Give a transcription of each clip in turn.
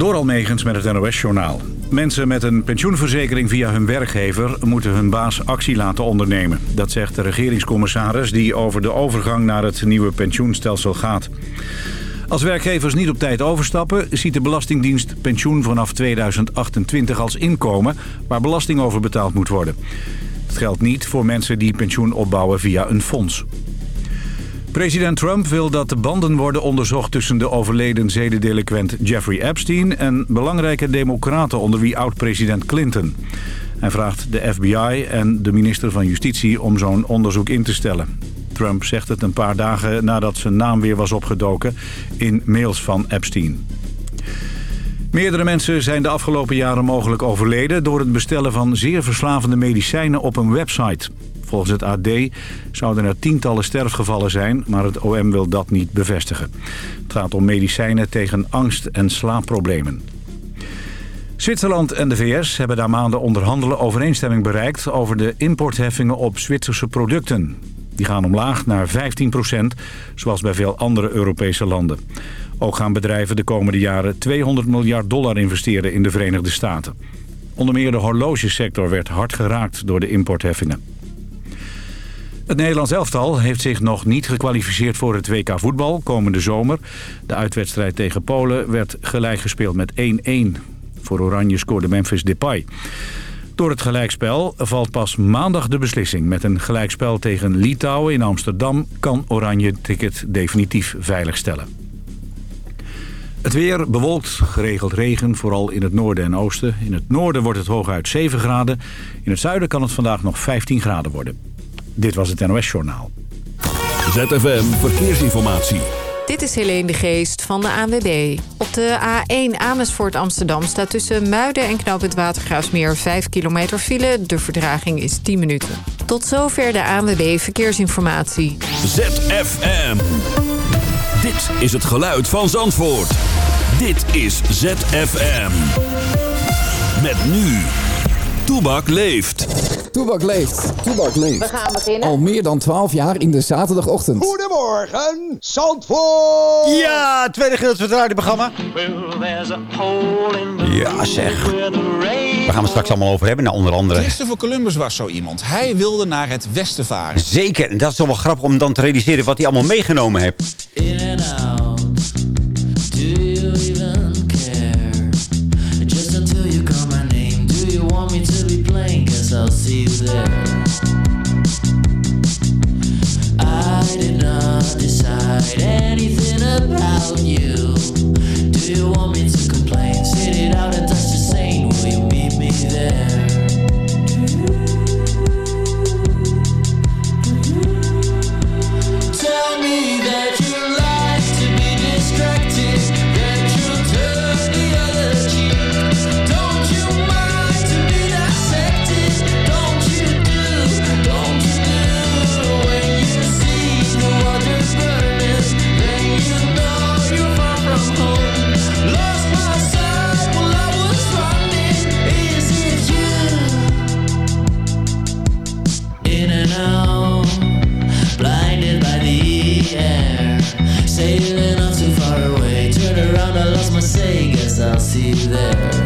Door Almegens met het NOS-journaal. Mensen met een pensioenverzekering via hun werkgever... moeten hun baas actie laten ondernemen. Dat zegt de regeringscommissaris die over de overgang naar het nieuwe pensioenstelsel gaat. Als werkgevers niet op tijd overstappen... ziet de Belastingdienst pensioen vanaf 2028 als inkomen... waar belasting over betaald moet worden. Het geldt niet voor mensen die pensioen opbouwen via een fonds. President Trump wil dat de banden worden onderzocht tussen de overleden zedendelinquent Jeffrey Epstein en belangrijke democraten onder wie oud-president Clinton. Hij vraagt de FBI en de minister van Justitie om zo'n onderzoek in te stellen. Trump zegt het een paar dagen nadat zijn naam weer was opgedoken in mails van Epstein. Meerdere mensen zijn de afgelopen jaren mogelijk overleden... door het bestellen van zeer verslavende medicijnen op een website. Volgens het AD zouden er tientallen sterfgevallen zijn... maar het OM wil dat niet bevestigen. Het gaat om medicijnen tegen angst- en slaapproblemen. Zwitserland en de VS hebben daar maanden onderhandelen overeenstemming bereikt... over de importheffingen op Zwitserse producten. Die gaan omlaag naar 15% zoals bij veel andere Europese landen. Ook gaan bedrijven de komende jaren 200 miljard dollar investeren in de Verenigde Staten. Onder meer de horlogesector werd hard geraakt door de importheffingen. Het Nederlands elftal heeft zich nog niet gekwalificeerd voor het WK voetbal komende zomer. De uitwedstrijd tegen Polen werd gelijk gespeeld met 1-1. Voor Oranje scoorde Memphis Depay. Door het gelijkspel valt pas maandag de beslissing. Met een gelijkspel tegen Litouwen in Amsterdam kan Oranje ticket definitief veiligstellen. Het weer bewolkt, geregeld regen, vooral in het noorden en oosten. In het noorden wordt het hooguit 7 graden. In het zuiden kan het vandaag nog 15 graden worden. Dit was het NOS Journaal. ZFM Verkeersinformatie. Dit is Helene de Geest van de ANWB. Op de A1 Amersfoort Amsterdam staat tussen Muiden en Knoopend Watergraafsmeer 5 kilometer file. De verdraging is 10 minuten. Tot zover de ANWB Verkeersinformatie. ZFM. Dit is het geluid van Zandvoort. Dit is ZFM. Met nu. Toebak leeft. Toebak leeft. Toebak leeft. We gaan beginnen. Al meer dan 12 jaar in de zaterdagochtend. Goedemorgen, Zandvoort! Ja, tweede gedeelte van het radioprogramma. Ja, zeg. Waar gaan we straks allemaal over hebben? Nou, onder andere... Christopher Columbus was zo iemand. Hij wilde naar het westen varen. Zeker, en dat is toch wel grappig om dan te realiseren wat hij allemaal meegenomen heeft. In and out. See you there. I did not decide anything about you. Do you want me to complain? see there.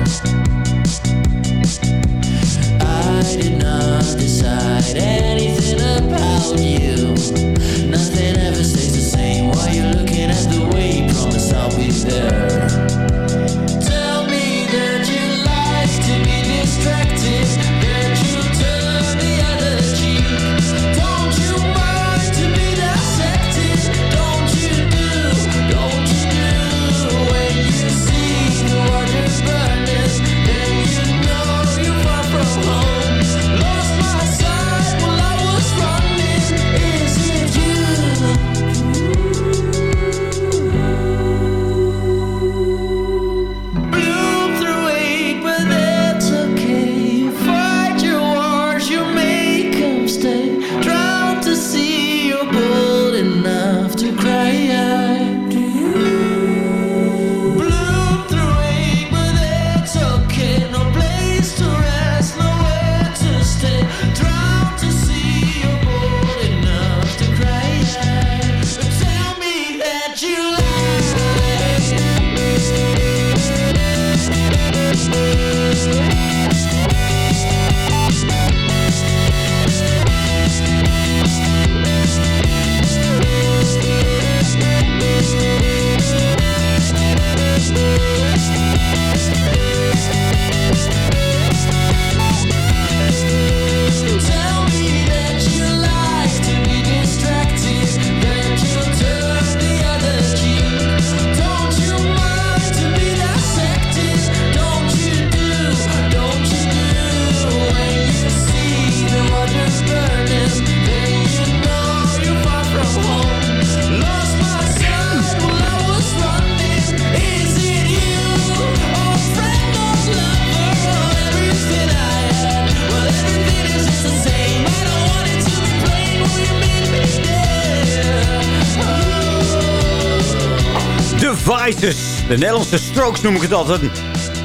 Devices. De Nederlandse strokes noem ik het altijd.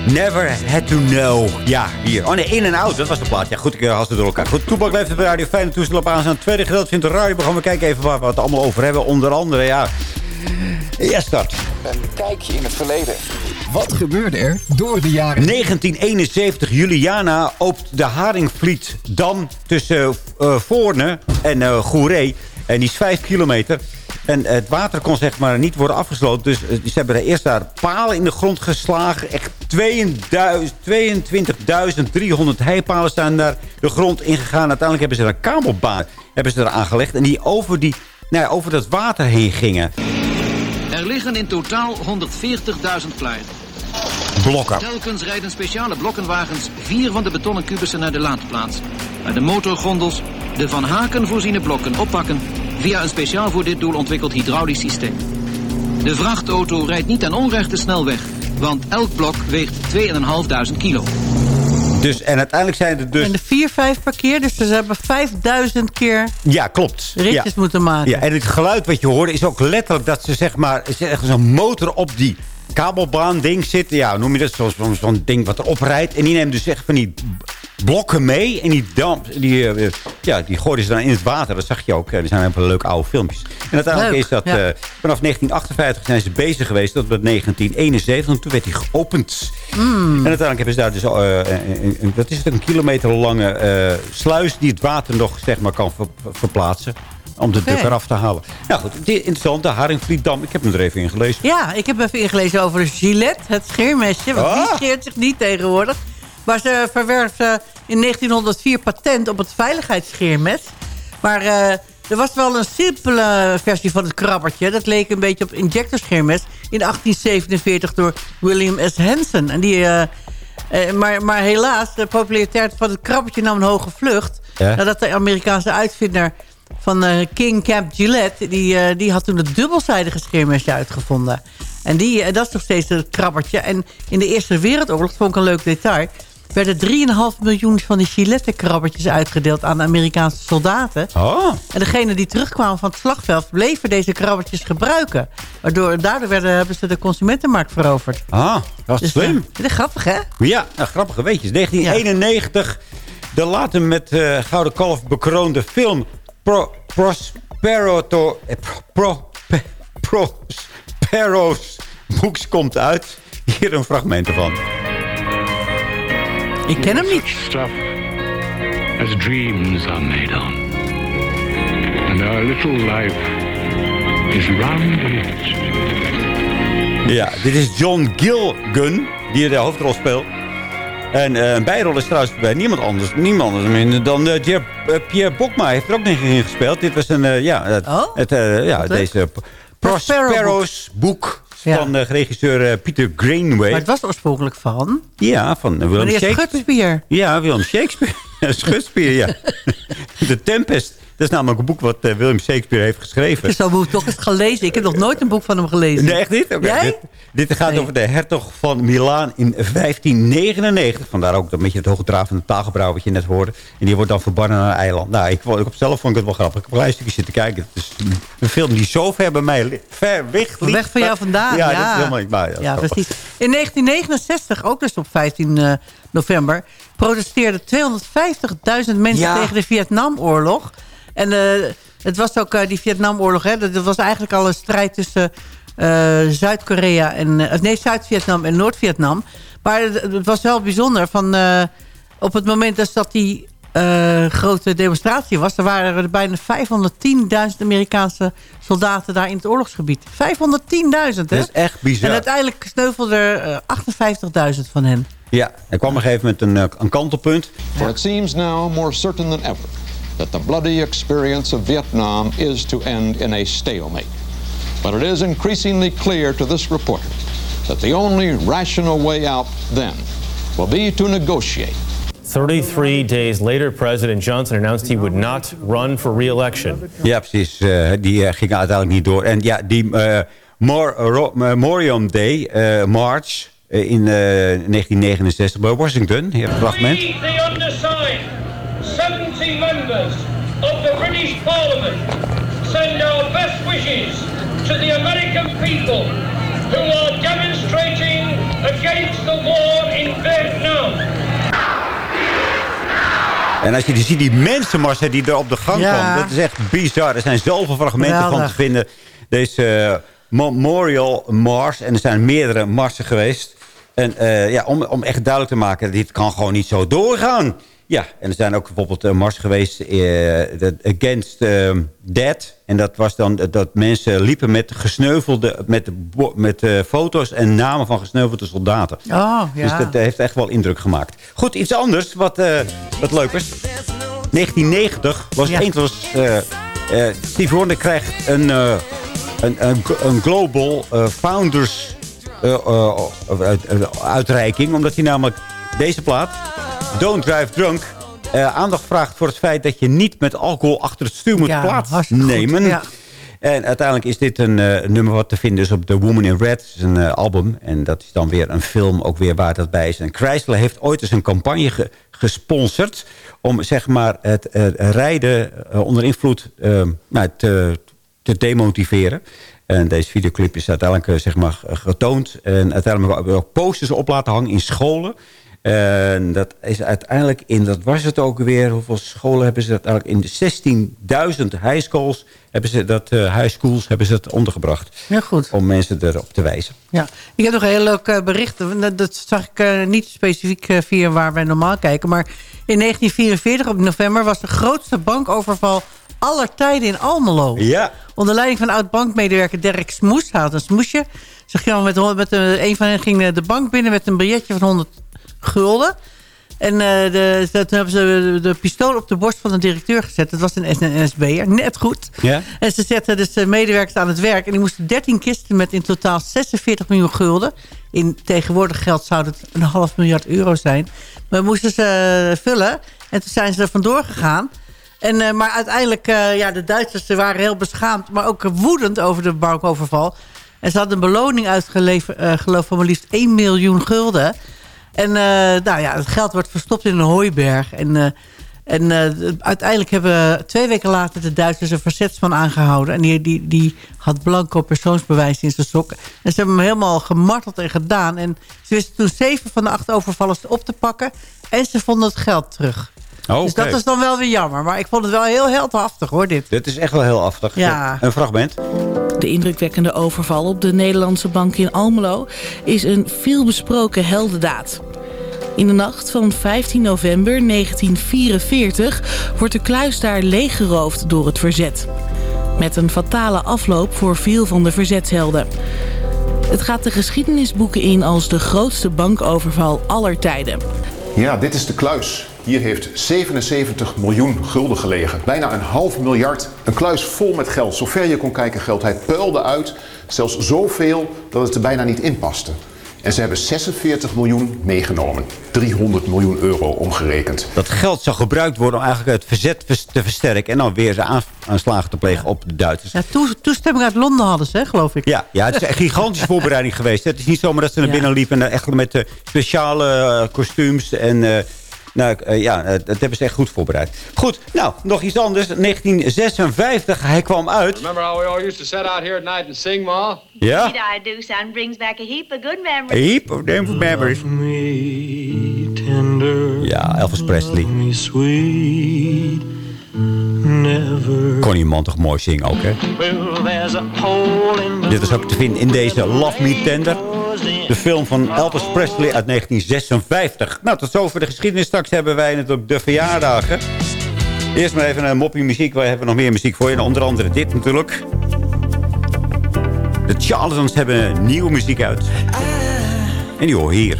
Never had to know. Ja, hier. Oh nee, in en out. Dat was de plaat. Ja, goed, ik had het door elkaar. Goed, Toebak leeft op de radio. Fijne toestel op aan. Het tweede gedeelte vindt de radioprogramma. We kijken even waar we het allemaal over hebben. Onder andere, ja... Ja, start. Een kijkje in het verleden. Wat gebeurde er door de jaren... 1971, Juliana opent de Haringvlietdam tussen eh Voorne en eh Goeree. En die is vijf kilometer. En het water kon zeg maar niet worden afgesloten. Dus eh, ze hebben er eerst daar palen in de grond geslagen. Echt 22.300 heipalen staan daar de grond ingegaan. Uiteindelijk hebben ze er een kabelbaan hebben ze er aangelegd. En die over, die, nou ja, over dat water heen gingen. Er liggen in totaal 140.000 klaar. Blokken. Telkens rijden speciale blokkenwagens vier van de betonnen kubussen naar de laadplaats. Waar de motorgondels de van haken voorziene blokken oppakken via een speciaal voor dit doel ontwikkeld hydraulisch systeem. De vrachtauto rijdt niet aan onrechte snelweg, want elk blok weegt 2.500 kilo. Dus, en uiteindelijk zijn er dus... En de 4, 5 per keer, dus ze hebben 5000 keer Ja, klopt. ritjes ja. moeten maken. Ja, en het geluid wat je hoorde is ook letterlijk dat ze zeg maar... echt zo'n motor op die kabelbaan ding zit. Ja, noem je dat? Zo'n ding wat erop rijdt. En die neemt dus echt van die blokken mee. En die, damp, die, eh, ja, die gooiden ze dan in het water. Dat zag je ook. Er zijn een paar leuke oude filmpjes. En uiteindelijk Leuk, is dat... ja. eh, vanaf 1958 zijn ze bezig geweest. Tot met 1971. En toen werd hij geopend. Hmm. En uiteindelijk hebben ze daar dus... eh, een- een- een- wat is het? Een kilometer lange eh, sluis... die het water nog zeg maar, kan ver- ver- verplaatsen. Om de druk eraf te halen. Nou goed. De Haringvlietdam. Ik heb hem er even in gelezen. Ja, ik heb even ingelezen over Gillette, het scheermesje. Want die Ah. scheert zich niet tegenwoordig. Maar ze verwerfde in 1904 patent op het veiligheidsscheermes. Maar eh, er was wel een simpele versie van het krabbertje. Dat leek een beetje op injectorscheermes. In 1847 door William S. Hansen. En die, eh, eh, maar, maar helaas, de populariteit van het krabbertje nam een hoge vlucht. Ja. Nadat de Amerikaanse uitvinder van eh, King Camp Gillette... Die, eh, die had toen het dubbelzijdige scheermesje uitgevonden. En die, eh, dat is nog steeds het krabbertje. En in de Eerste Wereldoorlog, vond ik een leuk detail... werden 3,5 miljoen van die Gillette-krabbertjes uitgedeeld... aan de Amerikaanse soldaten. Oh. En degenen die terugkwamen van het slagveld... bleven deze krabbertjes gebruiken. Waardoor, daardoor werden, hebben ze de consumentenmarkt veroverd. Ah, dat is Dus, slim. dat is grappig, hè? Ja, nou, grappige weetjes. 1991, de later met Gouden Kalf bekroonde film... Pro, Prospero... To, eh, pro, Prospero's Boeks komt uit. Hier een fragment ervan. Ik ken hem niet. Stuff as dreams are made on. And our little life is round. Ja, dit is John Gilgun, die de hoofdrol speelt. En eh, een bijrol is trouwens bij niemand anders, niemand anders minder dan eh, Jer- eh, Pierre Bokma. heeft er ook nog in gespeeld. Dit was een, eh, ja, het, Oh? het, ja deze Prospero's boek Ja. van de regisseur Peter Greenway. Maar het was oorspronkelijk van... Ja, van Meneer Shakespeare. Ja, Willem Shakespeare. Schutspier, ja. De Tempest. Dat is namelijk een boek wat eh, Willem Shakespeare heeft geschreven. Ik zou boek toch eens gelezen. Ik heb nog nooit een boek van hem gelezen. Nee, echt niet? Oké, Jij? Dit, dit gaat Nee. over de hertog van Milaan in 1599. Vandaar ook dat beetje het hoogdravende taalgebruik wat je net hoorde. En die wordt dan verbannen naar een eiland. Nou, ik, vond- ik op zelf vond ik het wel grappig. Ik heb een klein stukje zitten kijken. Het is een- film die zo ver bij mij ver weg ligt. Weg van jou vandaan, ja. Ja, dat is helemaal niet bij. Ja, precies. In 1969, ook dus op 15 eh, november... protesteerden 250.000 mensen Ja. tegen de Vietnamoorlog. En eh, het was ook eh, die Vietnamoorlog... Hè, dat dat was eigenlijk al een strijd tussen eh, Zuid-Korea en... eh, nee, Zuid-Vietnam en Noord-Vietnam. Maar het, het was wel bijzonder. Van, eh, op het moment dus dat die eh, grote demonstratie was... er waren er bijna 510.000 Amerikaanse soldaten daar in het oorlogsgebied. 510.000, hè? Dat is echt bizar. En uiteindelijk sneuvelden er eh, 58.000 van hen. Ja, er kwam op een gegeven moment een, een kantelpunt. For it seems now more certain than ever that the bloody experience of Vietnam is to end in a stalemate. But it is increasingly clear to this reporter that the only rational way out then will be to negotiate. 33 days later, President Johnson announced he would not run for re-election. Ja, precies. eh, die eh, ging uiteindelijk niet door. En ja, die eh, Mor- Ro- Memorial Day eh, March in eh, 1969 bij Washington. Hier een fragment. Members of the British Parliament, send our best wishes to the American people who are demonstrating against the war in Vietnam. En als je die ziet, die mensenmassa die er op de gang Ja. kwam. Dat is echt bizar. Er zijn zoveel fragmenten van Geweldig. te vinden. Deze eh, Memorial Mars. En er zijn meerdere marsen geweest. En eh, ja, om, om echt duidelijk te maken, dit kan gewoon niet zo doorgaan. Ja, en er zijn ook bijvoorbeeld een mars geweest eh, dat Against eh, Dead. En dat was dan dat mensen liepen met gesneuvelde, met, met eh, foto's en namen van gesneuvelde soldaten. Oh, ja. Dus dat eh, heeft echt wel indruk gemaakt. Goed, iets anders wat, eh, wat leuk is. 1990 was eh eh, Steve Wonder krijgt een, eh, een, een, een Global eh, Founders eh, eh, uit- uitreiking. Omdat hij namelijk deze plaat, Don't Drive Drunk... eh, aandacht vraagt voor het feit dat je niet met alcohol achter het stuur moet Ja, plaatsnemen. ja. En uiteindelijk is dit een eh, nummer wat te vinden is op The Woman in Red. Het is een eh, album. En dat is dan weer een film ook weer waar dat bij is. En Chrysler heeft ooit eens een campagne ge- gesponsord... om zeg maar het eh, rijden eh, onder invloed eh, nou, te, te demotiveren. En deze videoclip is uiteindelijk eh, zeg maar, getoond. En uiteindelijk hebben we ook posters op laten hangen in scholen. En dat is uiteindelijk in, dat was het ook weer, hoeveel scholen hebben ze dat eigenlijk in de 16.000 high schools hebben ze dat, eh, high schools hebben ze dat ondergebracht. Ja, goed. Om mensen erop te wijzen. Ja, ik heb nog een heel leuk eh, bericht. Dat, dat zag ik niet specifiek via waar wij normaal kijken. Maar in 1944 op november was de grootste bankoverval aller tijden in Almelo. Ja. Onder leiding van oud-bankmedewerker Dirk Smoes. Hij had een smoesje. Ze met, met een, een van hen ging eh, de bank binnen met een biljetje van 100 gulden. En eh, de, toen hebben ze de, pistool op de borst van de directeur gezet. Dat was een NSB'er, net goed. Ja. En ze zetten dus de medewerkers aan het werk. En die moesten 13 kisten met in totaal 46 miljoen gulden. In tegenwoordig geld zou het een half miljard euro zijn. Maar moesten ze eh, vullen. En toen zijn ze er vandoor gegaan. En, eh, maar uiteindelijk, eh, ja, de Duitsers waren heel beschaamd... maar ook woedend over de bankoverval. En ze hadden een beloning uitgeleverd, eh, geloof van maar liefst 1 miljoen gulden. En nou ja, het geld wordt verstopt in een hooiberg. En, en uiteindelijk hebben twee weken later de Duitsers een verzetsman aangehouden. En die, die, die had blanco persoonsbewijs in zijn sok. En ze hebben hem helemaal gemarteld en gedaan. En ze wisten toen zeven van de acht overvallers op te pakken. En ze vonden het geld terug. Oh, Dus dat is dan wel weer jammer. Maar ik vond het wel heel heldhaftig hoor, dit. Dit is echt wel heel aftig. Ja. Een fragment. De indrukwekkende overval op de Nederlandse bank in Almelo is een veelbesproken heldendaad. In de nacht van 15 november 1944 wordt de kluis daar leeggeroofd door het verzet. Met een fatale afloop voor veel van de verzetshelden. Het gaat de geschiedenisboeken in als de grootste bankoverval aller tijden. Ja, dit is de kluis. Hier heeft 77 miljoen gulden gelegen. Bijna een half miljard. Een kluis vol met geld. Zover je kon kijken geld. Hij puilde uit. Zelfs zoveel dat het er bijna niet in paste. En ze hebben 46 miljoen meegenomen. 300 miljoen euro omgerekend. Dat geld zou gebruikt worden om eigenlijk het verzet te versterken. En dan weer ze aan- aanslagen te plegen op de Duitsers. Ja, toe- toestemming uit Londen hadden ze, hè, geloof ik. Ja, ja, het is een gigantische voorbereiding geweest. Het is niet zomaar dat ze naar binnen liepen... en echt met de speciale eh, kostuums en... nou, eh, ja, eh, dat hebben ze echt goed voorbereid. Goed, nou, nog iets anders. 1956, hij kwam uit. Remember how we all used to sit out here at night and sing, Ma? Ja. Did I do, son? Brings back a heap of good A memories. heap of them memories. Ja, Elvis Presley. Kon die man toch mooi zingen ook, hè? Dit is ook te vinden in deze Love Me Tender. De film van Elvis Presley uit 1956. Nou, tot zover de geschiedenis. Straks hebben wij natuurlijk de verjaardagen. Eerst maar even een moppie muziek. Wij hebben nog meer muziek voor je. En onder andere dit natuurlijk. De Charlatans hebben nieuwe muziek uit. En die hoor hier.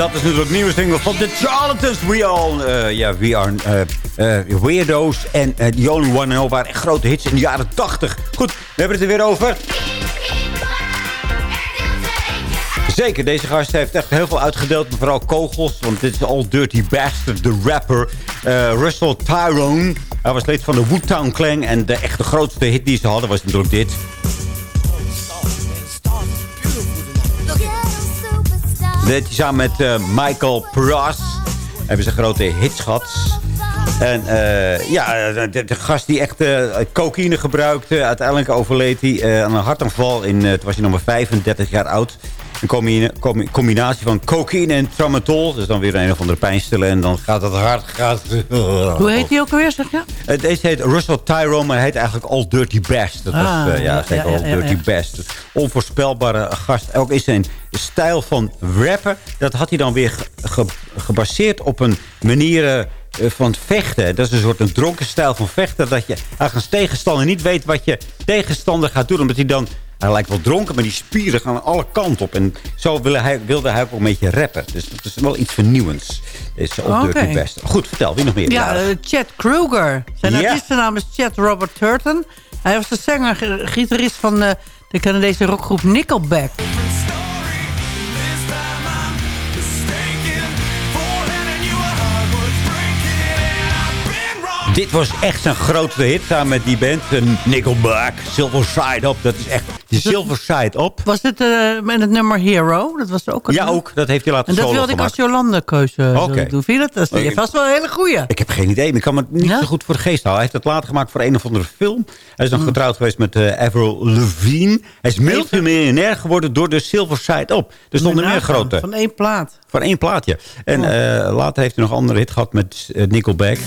Dat is natuurlijk een nieuwe single van The Charlatans. We All, ja, We Are eh, eh, Weirdo's en The Only One and All waren echt grote hits in de jaren 80. Goed, we hebben het er weer over. Zeker, deze gast heeft echt heel veel uitgedeeld. Vooral kogels, want dit is All Dirty Bastard, de rapper. Russell Tyrone. Hij was lid van de Wu-Tang Clan. En de echte grootste hit die ze hadden was natuurlijk dit. Dit samen met uh, Michael Pras. Hebben ze grote hits gehad. En uh, ja, de, de, gast die echt uh, cocaïne gebruikte. Uiteindelijk overleed hij aan een hartaanval. In, toen was hij nog maar 35 jaar oud. Een combinatie van cocaïne en tramadol. Dus dan weer een of andere pijnstiller. En dan gaat het hard. Gaat, Hoe heet hij ook alweer, zeg je? Deze heet Russell Tyrone, maar hij heet eigenlijk All Dirty Best. Dat ah, was, uh, ja, zeker ja, ja, All Dirty Best. Onvoorspelbare gast. Ook is zijn stijl van rappen. Dat had hij dan weer ge gebaseerd op een manier uh, van vechten. Dat is een soort een dronken stijl van vechten. Dat je eigenlijk als tegenstander niet weet wat je tegenstander gaat doen. Omdat hij dan hij lijkt wel dronken, maar die spieren gaan alle kanten op. En zo wilde hij, wilde hij ook een beetje rappen. Dus dat is wel iets vernieuwends. Is oh, okay. best. Goed, vertel, wie nog meer? Ja, uh, Chad Kruger. Zijn ja. artiestennaam is Chad Robert Turton. Hij was de zanger, gitarist van uh, de Canadese rockgroep Nickelback. Dit was echt zijn grootste hit samen met die band. Nickelback, Silver Side Up. Dat is echt de Silver Side Up. Was dit uh, met het nummer Hero? Dat was ook een Ja, ook. Dat heeft hij laten En dat wilde ik als Jolande keuze okay. doen. Vind je dat? Dat is vast wel een hele goeie. Ik heb geen idee. Maar ik kan me niet zo goed voor de geest houden. Hij heeft het later gemaakt voor een of andere film. Hij is nog mm. getrouwd geweest met uh, Avril Lavigne. Hij is multimiljonair geworden door de Silver Side Up. Er stonden meer grote. Van één plaat. Van één plaatje. En uh, later heeft hij nog een andere hit gehad met Nickelback.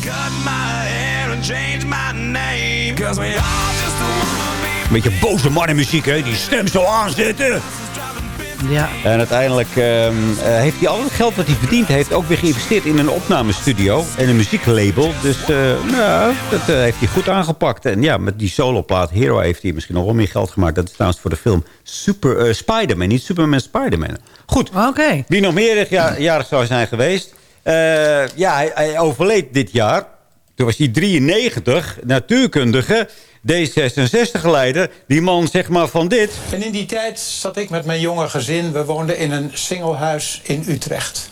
Een beetje boze mannenmuziek, hè? Die stem zo aanzetten. Ja. En uiteindelijk uh, heeft hij al het geld wat hij verdiend heeft... ook weer geïnvesteerd in een opnamestudio en een muzieklabel. Dus uh, nou, dat uh, heeft hij goed aangepakt. En ja, met die soloplaat Hero heeft hij misschien nog wel meer geld gemaakt. Dat is trouwens voor de film Super Spider-Man, niet Superman Spider-Man. Goed, Oké. wie nog meer jarig zou zijn geweest... ja, hij, hij overleed dit jaar. Toen was hij 93, natuurkundige, D66-leider. Die man zeg maar van dit. En in die tijd zat ik met mijn jonge gezin. We woonden in een singlehuis in Utrecht.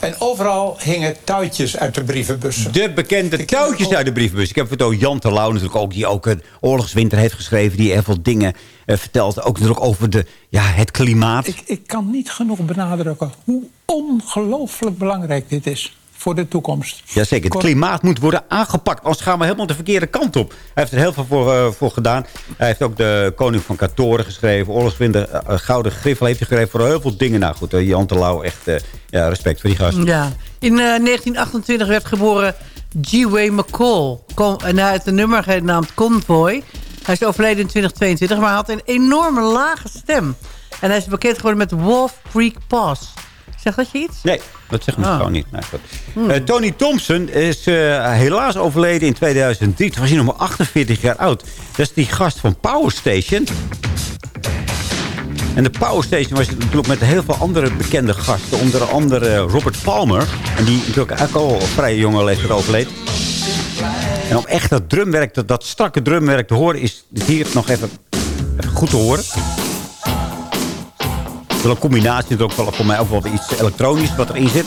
En overal hingen touwtjes uit de brievenbussen. De bekende touwtjes uit de brievenbus. Ik heb het over Jan Terlouw natuurlijk ook, die ook een oorlogswinter heeft geschreven. Die heel veel dingen uh, vertelt. Ook natuurlijk over de, ja, het klimaat. Ik, ik kan niet genoeg benadrukken hoe ongelooflijk belangrijk dit is voor de toekomst. Jazeker, het klimaat moet worden aangepakt. Anders gaan we helemaal de verkeerde kant op. Hij heeft er heel veel voor, uh, voor gedaan. Hij heeft ook de Koning van Katoren geschreven. Oorlogswinder, uh, Gouden Griffel heeft hij geschreven voor heel veel dingen. Nou goed, uh, Jan Terlouw, echt ja, respect voor die gast. Ja. In 1928 werd geboren G.W. McCall. en hij heeft een nummer genaamd Convoy. Hij is overleden in 2022, maar hij had een enorme lage stem. En hij is bekend geworden met Wolf Creek Pass. Zegt dat je iets? Nee, dat zegt me oh. gewoon niet. Nee, hmm. uh, Tony Thompson is uh, helaas overleden in 2003. Toen was hij nog maar 48 jaar oud. Dat is die gast van Power Station. En de Power Station was natuurlijk met heel veel andere bekende gasten. Onder andere Robert Palmer. En die natuurlijk eigenlijk al vrij jonge leeftijd overleed. En om echt dat drumwerk, dat, dat strakke drumwerk te horen... is hier nog even, even goed te horen wel een combinatie. ook wel voor mij ook wel iets elektronisch wat erin zit.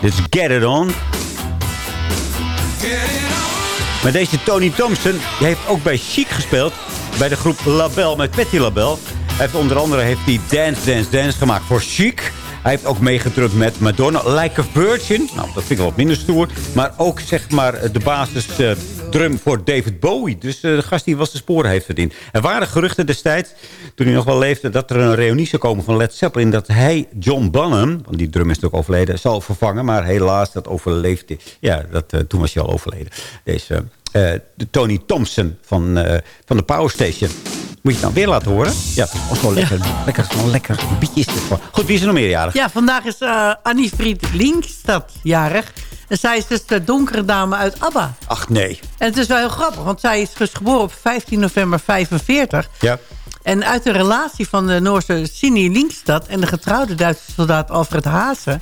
Dit is Get It On. Maar deze Tony Thompson heeft ook bij Chic gespeeld. Bij de groep Label met Petty Label. Hij heeft onder andere heeft hij Dance Dance Dance gemaakt voor Chic. Hij heeft ook meegedrukt met Madonna, Like a Virgin. Nou, dat vind ik wel wat minder stoer. Maar ook, zeg maar, de basis uh, drum voor David Bowie. Dus uh, de gast die was de sporen heeft verdiend. Er waren geruchten destijds, toen hij nog wel leefde... dat er een reunie zou komen van Led Zeppelin... dat hij John Bonham, want die drum is natuurlijk overleden... zal vervangen, maar helaas, dat overleefde. Ja, dat, uh, toen was hij al overleden. Deze... Uh, de Tony Thompson van, van de Power Station. Moet je het nou weer laten horen? Ja, was wel lekker. Ja. Lekker, wel lekker. Het gewoon. Goed, wie is er nog meer jarig? Ja, vandaag is uh, Annie Fried Linkstad jarig. En zij is dus de donkere dame uit ABBA. Ach, nee. En het is wel heel grappig, want zij is dus geboren op 15 november 45. Ja. En uit de relatie van de Noorse Sini Linkstad... en de getrouwde Duitse soldaat Alfred Haase...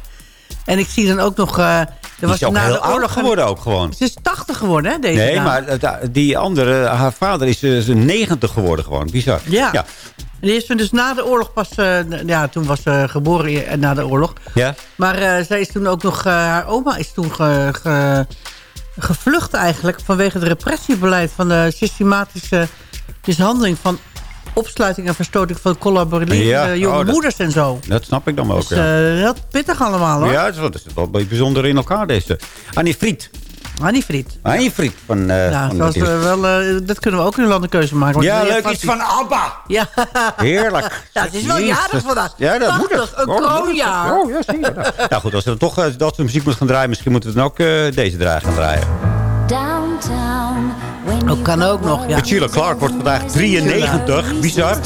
en ik zie dan ook nog... eh, er Die is ook na heel de oud oorlog geworden ook gewoon. Ze is 80 geworden, hè, deze Nee, maar eh, die andere, haar vader is eh, zo'n 90 geworden gewoon. Bizar. Ja. Die is dus na de oorlog pas... eh, ja, toen was ze geboren na de oorlog. Ja? Maar eh, zij is toen ook nog... eh, haar oma is toen ge- ge- gevlucht eigenlijk... vanwege het repressiebeleid van de systematische mishandeling... van opsluiting en verstoting van collaborerende Ja, jonge oh, dat- moeders en zo. Dat snap ik dan wel ook, Dus ja. eh, heel pittig allemaal, hoor. Ja, dat is wel, dat is wel een beetje bijzonder in elkaar, deze. Annie Friet. Annie Friet. Annie Friet. Van, eh Ja, van zoals dat we wel, eh, dat kunnen we ook in een landenkeuze maken. Ja, leuk, iets van ABBA. Ja. Heerlijk. Ja, het is wel jarig vandaag. Ja, dat moet het. 80, een Oh, dat kroonjaar. Oh, ja, zie je. Nou, goed, als we dan toch eh, dat soort muziek moeten gaan draaien... misschien moeten we dan ook eh, deze draaien gaan draaien. Ook kan ook nog, ja. Clark wordt vandaag 93. Bizar.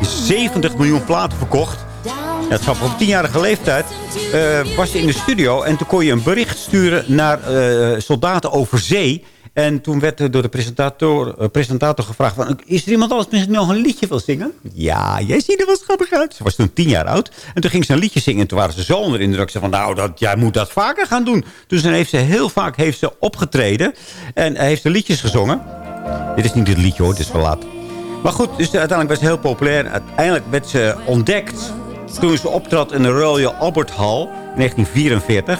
70 miljoen platen verkocht. Ja, het op tienjarige leeftijd eh, was ze in de studio... en toen kon je een bericht sturen naar eh, soldaten over zee... En toen werd er door de presentator, eh, presentator gevraagd... Van, is er iemand anders die nog een liedje wil zingen? Ja, jij ziet er wel schattig uit. Ze was toen tien jaar oud. En toen ging ze een liedje zingen. En toen waren ze zo onder de indruk. Ze van, nou, dat, jij moet dat vaker gaan doen. Dus dan heeft ze heel vaak heeft ze opgetreden. En heeft ze liedjes gezongen. Dit is niet het liedje hoor, dit is wel laat. Maar goed, dus uiteindelijk was ze heel populair. Uiteindelijk werd ze ontdekt toen ze optrad in de Royal Albert Hall in 1944.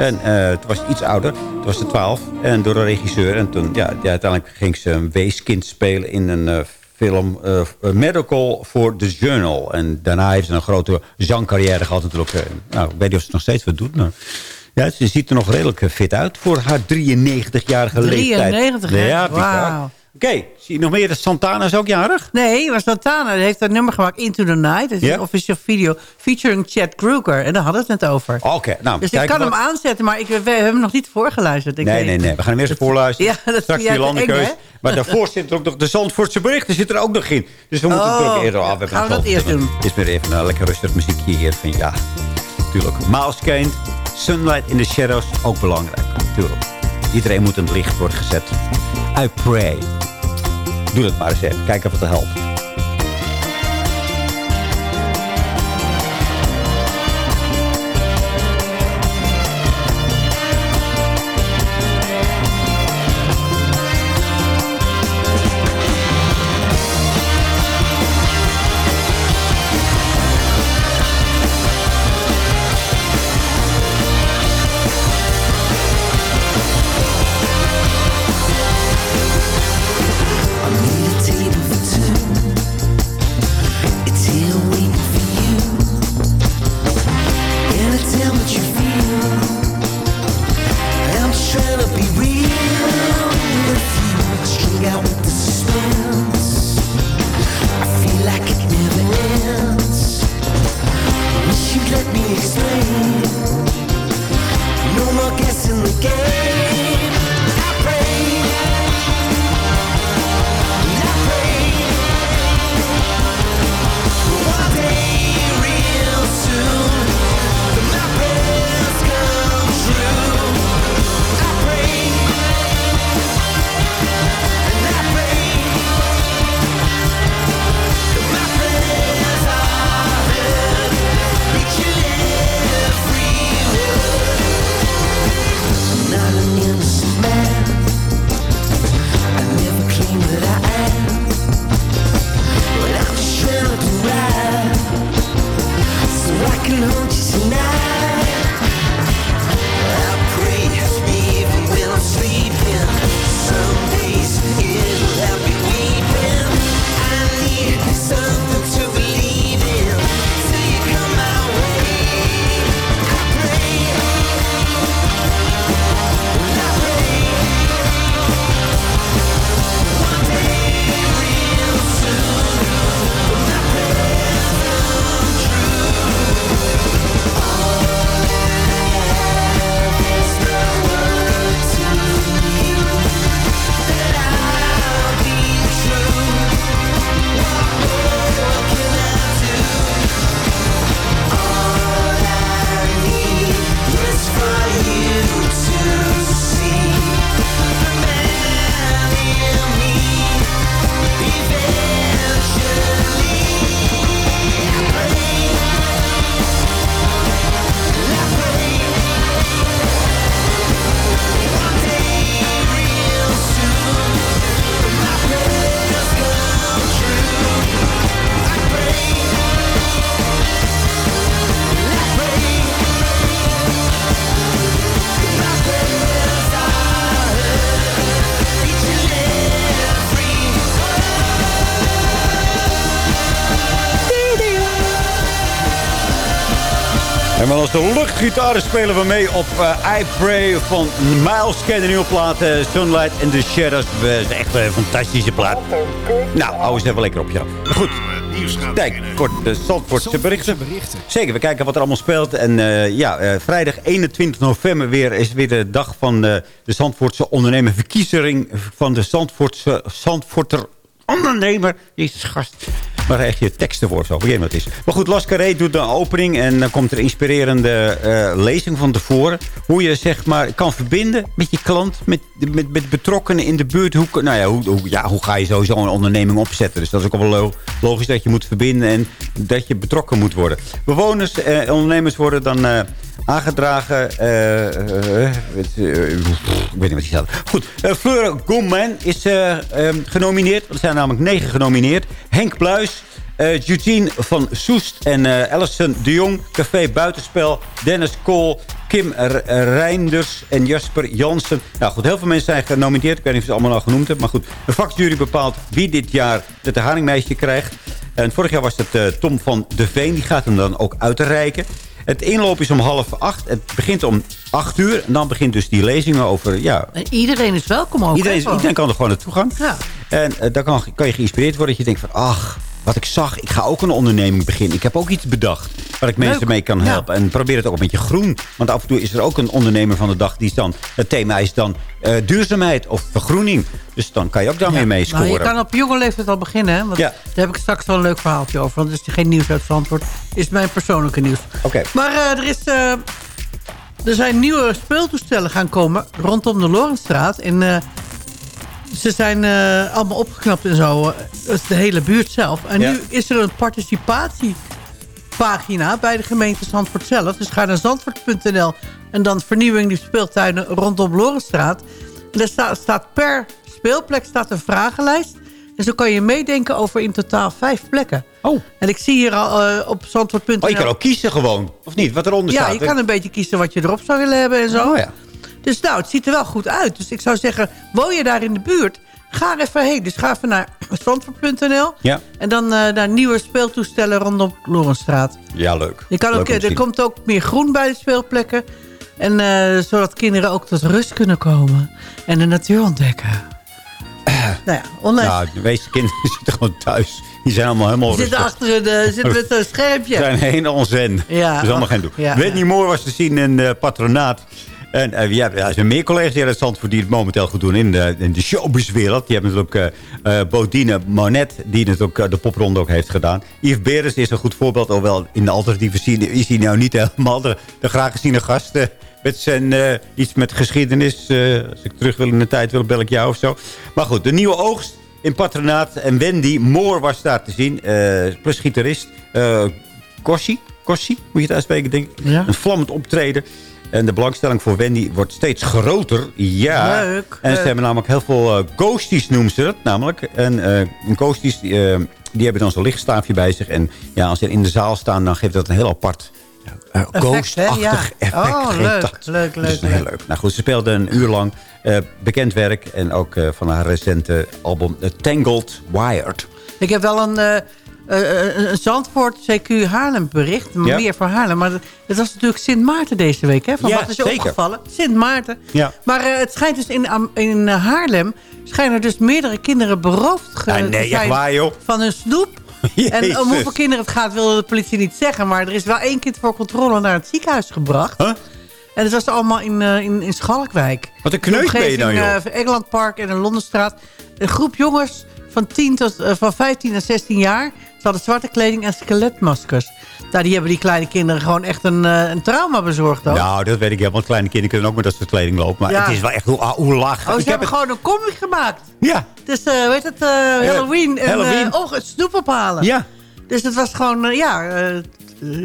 En eh toen was iets ouder, toen was ze 12. En door de regisseur. En toen, ja, ja, uiteindelijk ging ze een weeskind spelen in een eh, film eh, Medical for the Journal. En daarna heeft ze een grote zangcarrière gehad natuurlijk. Nou, ik weet niet of ze het nog steeds wat doet, maar... Ja, ze ziet er nog redelijk fit uit voor haar 93-jarige leeftijd. 93, hè? Ja, bizar. Oké, zie je nog meer? Santana is ook jarig? Nee, maar Santana heeft dat nummer gemaakt, Into the Night. Dat is een official video featuring Chad Kruger. En daar hadden we het net over. Oké, nou, dus ik kan hem aanzetten, maar ik, we hebben hem nog niet voorgeluisterd. Ik Nee, weet- nee, nee. We gaan hem eerst voorluisteren. Ja, dat Straks die landenkeus. eng, Maar daarvoor zit er ook nog de Zandvoortse berichten zit er ook nog in. Dus we moeten Oh, het ook eerder af. gaan we dat eerst doen? Het is weer even een lekker rustig muziekje hier. Vind, ja, natuurlijk. Miles Kane, Sunlight in the Shadows, ook belangrijk. Natuurlijk. Iedereen moet in het licht worden gezet. I pray. Doe dat maar eens even. Kijk of het helpt. Luchtgitaren spelen we mee op eh, I Pray van Miles Kane. De nieuwe plaat eh, Sunlight and the Shadows. Dat is echt een fantastische plaat. Nou, hou eens even lekker op, ja. Goed, tijd voor de Zandvoortse berichten. Zeker, we kijken wat er allemaal speelt. En eh, ja, eh, vrijdag 21 november weer is weer de dag van eh, de Zandvoortse ondernemerverkiezing van de Zandvoortse Zandvoorter ondernemer. Jezus gast. Waar krijg je teksten voor zo? Je wat het is. Maar goed, Las Carré doet de opening. En dan komt er inspirerende eh, lezing van tevoren. Hoe je zeg maar kan verbinden met je klant. Met, met, met betrokkenen in de buurt. Hoe, nou ja hoe, ja, hoe ga je sowieso een onderneming opzetten? Dus dat is ook wel lo- logisch dat je moet verbinden. En dat je betrokken moet worden. Bewoners en eh, ondernemers worden dan... eh, aangedragen. ik weet niet wat hij staat. Goed, Fleur Gommen is genomineerd. Er zijn namelijk negen genomineerd. Henk Pluis, eh Eugene van Soest en eh Alison de Jong. Café Buitenspel, Dennis Kool, Kim R- Reinders en Jasper Jansen. Nou goed, heel veel mensen zijn genomineerd. Ik weet niet of ze allemaal al genoemd hebben. Maar goed, de vakjury bepaalt wie dit jaar het Haringmeisje krijgt. En vorig jaar was het eh, Tom van de Veen. Die gaat hem dan ook uitreiken. Het inloop is om half acht. Het begint om acht uur. En dan begint dus die lezingen over... Ja, En iedereen is welkom ook. iedereen, kan er gewoon naartoe gaan. Ja. En eh, dan kan, kan je geïnspireerd worden. Dat je denkt van... Ach, wat ik zag. Ik ga ook een onderneming beginnen. Ik heb ook iets bedacht. Waar ik mensen Leuk. mee kan Ja. helpen. En probeer het ook een beetje groen. Want af en toe is er ook een ondernemer van de dag. Die is dan... Het thema is dan eh, duurzaamheid of vergroening. Dus dan kan je ook daarmee mee Nou, scoren. je kan op jonge leeftijd al beginnen. Hè? Want Ja. Daar heb ik straks wel een leuk verhaaltje over. Want het is geen nieuws uit Zandvoort. is mijn persoonlijke nieuws. Oké. Maar eh, er, is, eh, er zijn nieuwe speeltoestellen gaan komen rondom de Lorenstraat. En ze zijn eh, allemaal opgeknapt en zo. eh, Dat is de hele buurt zelf. En Ja. nu is er een participatiepagina bij de gemeente Zandvoort zelf. Dus ga naar zandvoort.nl en dan vernieuwing die speeltuinen rondom Lorenstraat. En er sta- staat per speelplek staat een vragenlijst. En zo kan je meedenken over in totaal vijf plekken. Oh. En ik zie hier al eh, op zandvoort.nl... Oh, je kan ook kiezen gewoon. Of niet? Wat eronder Ja, staat. je kan een beetje kiezen wat je erop zou willen hebben en zo. Oh, ja. Dus nou, het ziet er wel goed uit. Dus ik zou zeggen, woon je daar in de buurt? Ga er even heen. Dus ga even naar zandvoort.nl. Ja. En dan eh, naar nieuwe speeltoestellen rondom Lorenstraat. Ja, leuk. Je kan ook, te er komt ook meer groen bij de speelplekken. En eh, zodat kinderen ook tot rust kunnen komen. En de natuur ontdekken. nou ja, online. Nou, de meeste kinderen zitten gewoon thuis. Die zijn allemaal helemaal Die zitten rustig. achter een, eh, zitten met een schermpje. zijn heen onzen. Ja, dat is allemaal ach, geen doen. ja, Whitney. Moore was te zien in de patronaat. En eh, ja, er zijn meer collega's hier uit Zandvoort die het momenteel goed doen in de, in de showbizwereld. Die hebben natuurlijk eh, Bodine Monet, die natuurlijk eh, de popronde ook heeft gedaan. Yves Beres is een goed voorbeeld, hoewel in de alternatieve scene is hij nou niet helemaal de, de graag geziene gast. met zijn iets met geschiedenis. als ik terug wil in de tijd, wil bel ik jou of zo. Maar goed, de nieuwe oogst in patronaat. En Wendy Moore was daar te zien. plus gitarist. Corsi, Corsi, moet je het uitspreken, denk ik. Ja. Een vlammend optreden. En de belangstelling voor Wendy wordt steeds groter. Ja. Leuk. En ze hebben namelijk heel veel eh, ghosties, noemen ze dat namelijk. En eh een ghosties, die, eh, die hebben dan zo'n lichtstaafje bij zich. En ja, als ze in de zaal staan, dan geeft dat een heel apart... Effect, hè? Ghost-achtig Ja. effect. Oh, leuk, dat. leuk, Dus dat is leuk, heel leuk. leuk. Nou goed, ze speelde een uur lang eh, bekend werk. En ook van haar recente album Tangled Wired. Ik heb wel een, eh, eh, een Zandvoort CQ Haarlem bericht. Maar Ja. Meer voor Haarlem. Maar dat, dat was natuurlijk Sint Maarten deze week. Hè? Van Ja, wat is zeker. opgevallen? Sint Maarten. Ja. Maar eh, het schijnt dus in, in Haarlem... schijnen er dus meerdere kinderen beroofd Ah, te nee, zijn waar, joh. van hun snoep. En om hoeveel kinderen het gaat, wilde de politie niet zeggen. Maar er is wel één kind voor controle naar het ziekenhuis gebracht. Huh? En het was allemaal in, in, in Schalkwijk. Wat een kneus ben je nou, joh. Uh, Engelandpark en een Londenstraat. Een groep jongens van, 10 tot, van 15 en 16 jaar. Ze hadden zwarte kleding en skeletmaskers. Nou, die hebben die kleine kinderen gewoon echt een, eh, een trauma bezorgd. Ook. Nou, dat weet ik. Want kleine kinderen kunnen ook met dat soort kleding lopen. Maar Ja. het is wel echt hoe, ah, hoe. Oh, ik ze hebben het- gewoon een comic gemaakt. Ja. Dus, weet het, eh, Halloween. En, Halloween. eh, oh, het snoep ophalen. Ja. Dus het was gewoon, ja,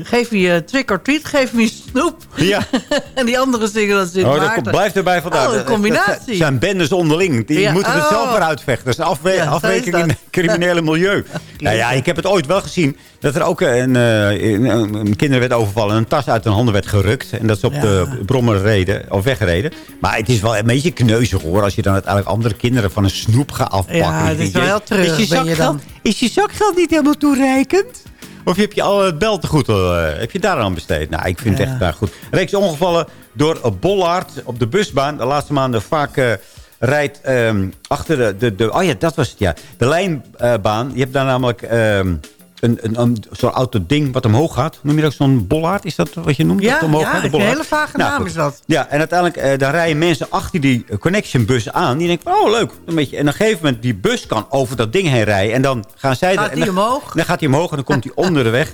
geef me je trick or treat, geef me je snoep. Ja. en die andere zingen dat Sint Oh, dat Maarten. komt- blijft erbij vandaan. Oh, een Dat- dat- combinatie. Dat zijn bendes onderling. Die Ja, moeten het oh. zelf maar uitvechten. Dat is een afwe Ja, is in dat. het criminele milieu. nou ja, ik heb het ooit wel gezien. Dat er ook een, eh, een, een kinderen werd overvallen. En een tas uit hun handen werd gerukt. En dat ze op Ja. de brommer reden. Of wegreden. Maar het is wel een beetje kneuzig hoor. Als je dan uiteindelijk andere kinderen van een snoep gaat afpakken. Ja, het is wel heel terug, Is je, zakgeld, is je zakgeld niet helemaal toereikend? Of heb je al het bel te goed, eh, heb je daar aan besteed? Nou, ik vind het echt daar goed. Reeks ongevallen door een bollaard op de busbaan. De laatste maanden vaak eh, rijdt ehm, achter de, de, de... Oh ja, dat was het, ja. De lijnbaan. je hebt daar namelijk ehm, een, een, een zo'n auto ding wat omhoog gaat. Noem je dat zo'n bollaard? Is dat wat je noemt? Ja, Dat omhoog ja, gaat, de een hele vage naam is dat. Ja, en uiteindelijk eh, daar rijden mensen achter die eh, connectionbus aan. Die denken, oh leuk. Een beetje. En op een gegeven moment, die bus kan over dat ding heen rijden. En dan gaan zij... Gaat en dan- omhoog? Dan gaat hij omhoog en dan komt hij onder de weg.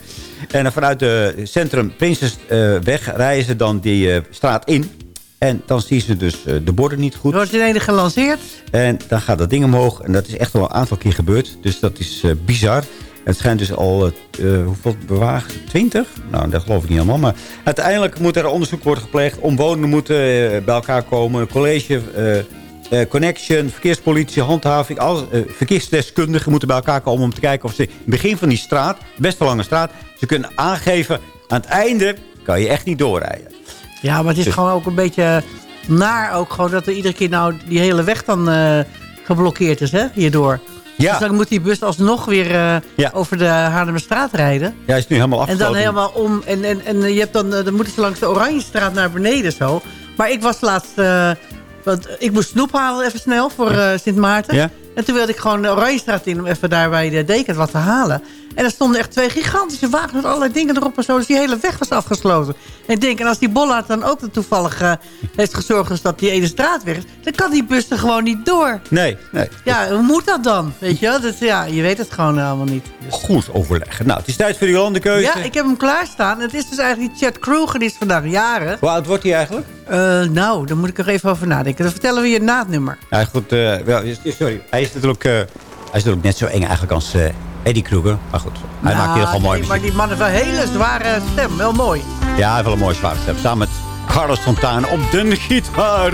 En dan vanuit de centrum Prinsesweg rijden ze dan die eh, straat in. En dan zien ze dus eh, de borden niet goed. Wordt in ene gelanceerd. En dan gaat dat ding omhoog. En dat is echt al een aantal keer gebeurd. Dus dat is eh, bizar. Het schijnt dus al, eh, eh, hoeveel bewaagd? 20? Nou, dat geloof ik niet helemaal. Maar uiteindelijk moet er onderzoek worden gepleegd. Omwonenden moeten eh, bij elkaar komen. College, connection, verkeerspolitie, handhaving. Alles, verkeersdeskundigen moeten bij elkaar komen om te kijken of ze in het begin van die straat, best wel lange straat, ze kunnen aangeven. Aan het einde kan je echt niet doorrijden. Ja, maar het is Dus- gewoon ook een beetje naar ook gewoon dat er iedere keer nou die hele weg dan geblokkeerd is, hè, hierdoor. Ja. Dus dan moet die bus alsnog weer eh, over de Haarlemmerstraat rijden. Ja, is nu helemaal En afgesloten. dan helemaal om. En, en, en je hebt dan, eh, dan moeten ze langs de Oranjestraat naar beneden zo. Maar ik was laatst... eh, want ik moest snoep halen even snel voor eh, Sint Maarten. Ja. En toen wilde ik gewoon de Oranjestraat in om even daar bij de deken wat te halen. En er stonden echt twee gigantische wagens met allerlei dingen erop en zo. Dus die hele weg was afgesloten. En ik denk, en als die bollaard dan ook toevallig eh, heeft gezorgd dus dat die ene straat weg is... dan kan die bus er gewoon niet door. Nee, nee. Ja, hoe moet dat dan? Weet je wel? Dat, ja, je weet het gewoon allemaal niet. Goed overleggen. Nou, het is tijd voor die landenkeuze. Ja, ik heb hem klaarstaan. Het is dus eigenlijk die Chad Kroeger, die is vandaag jarig. Hoe oud wordt hij eigenlijk? Eh, nou, daar moet ik er even over nadenken. Dan vertellen we je na het nummer. Ja, goed. wel, sorry. Hij is natuurlijk, hij is natuurlijk net zo eng eigenlijk als Eddie Kruger. Maar goed, hij maakt heel gewoon mooi nee, muziek. maar die man heeft een hele zware stem. Wel mooi. Ja, hij heeft wel een mooie zware stem. Samen met Carlos Fontana op de gitaar.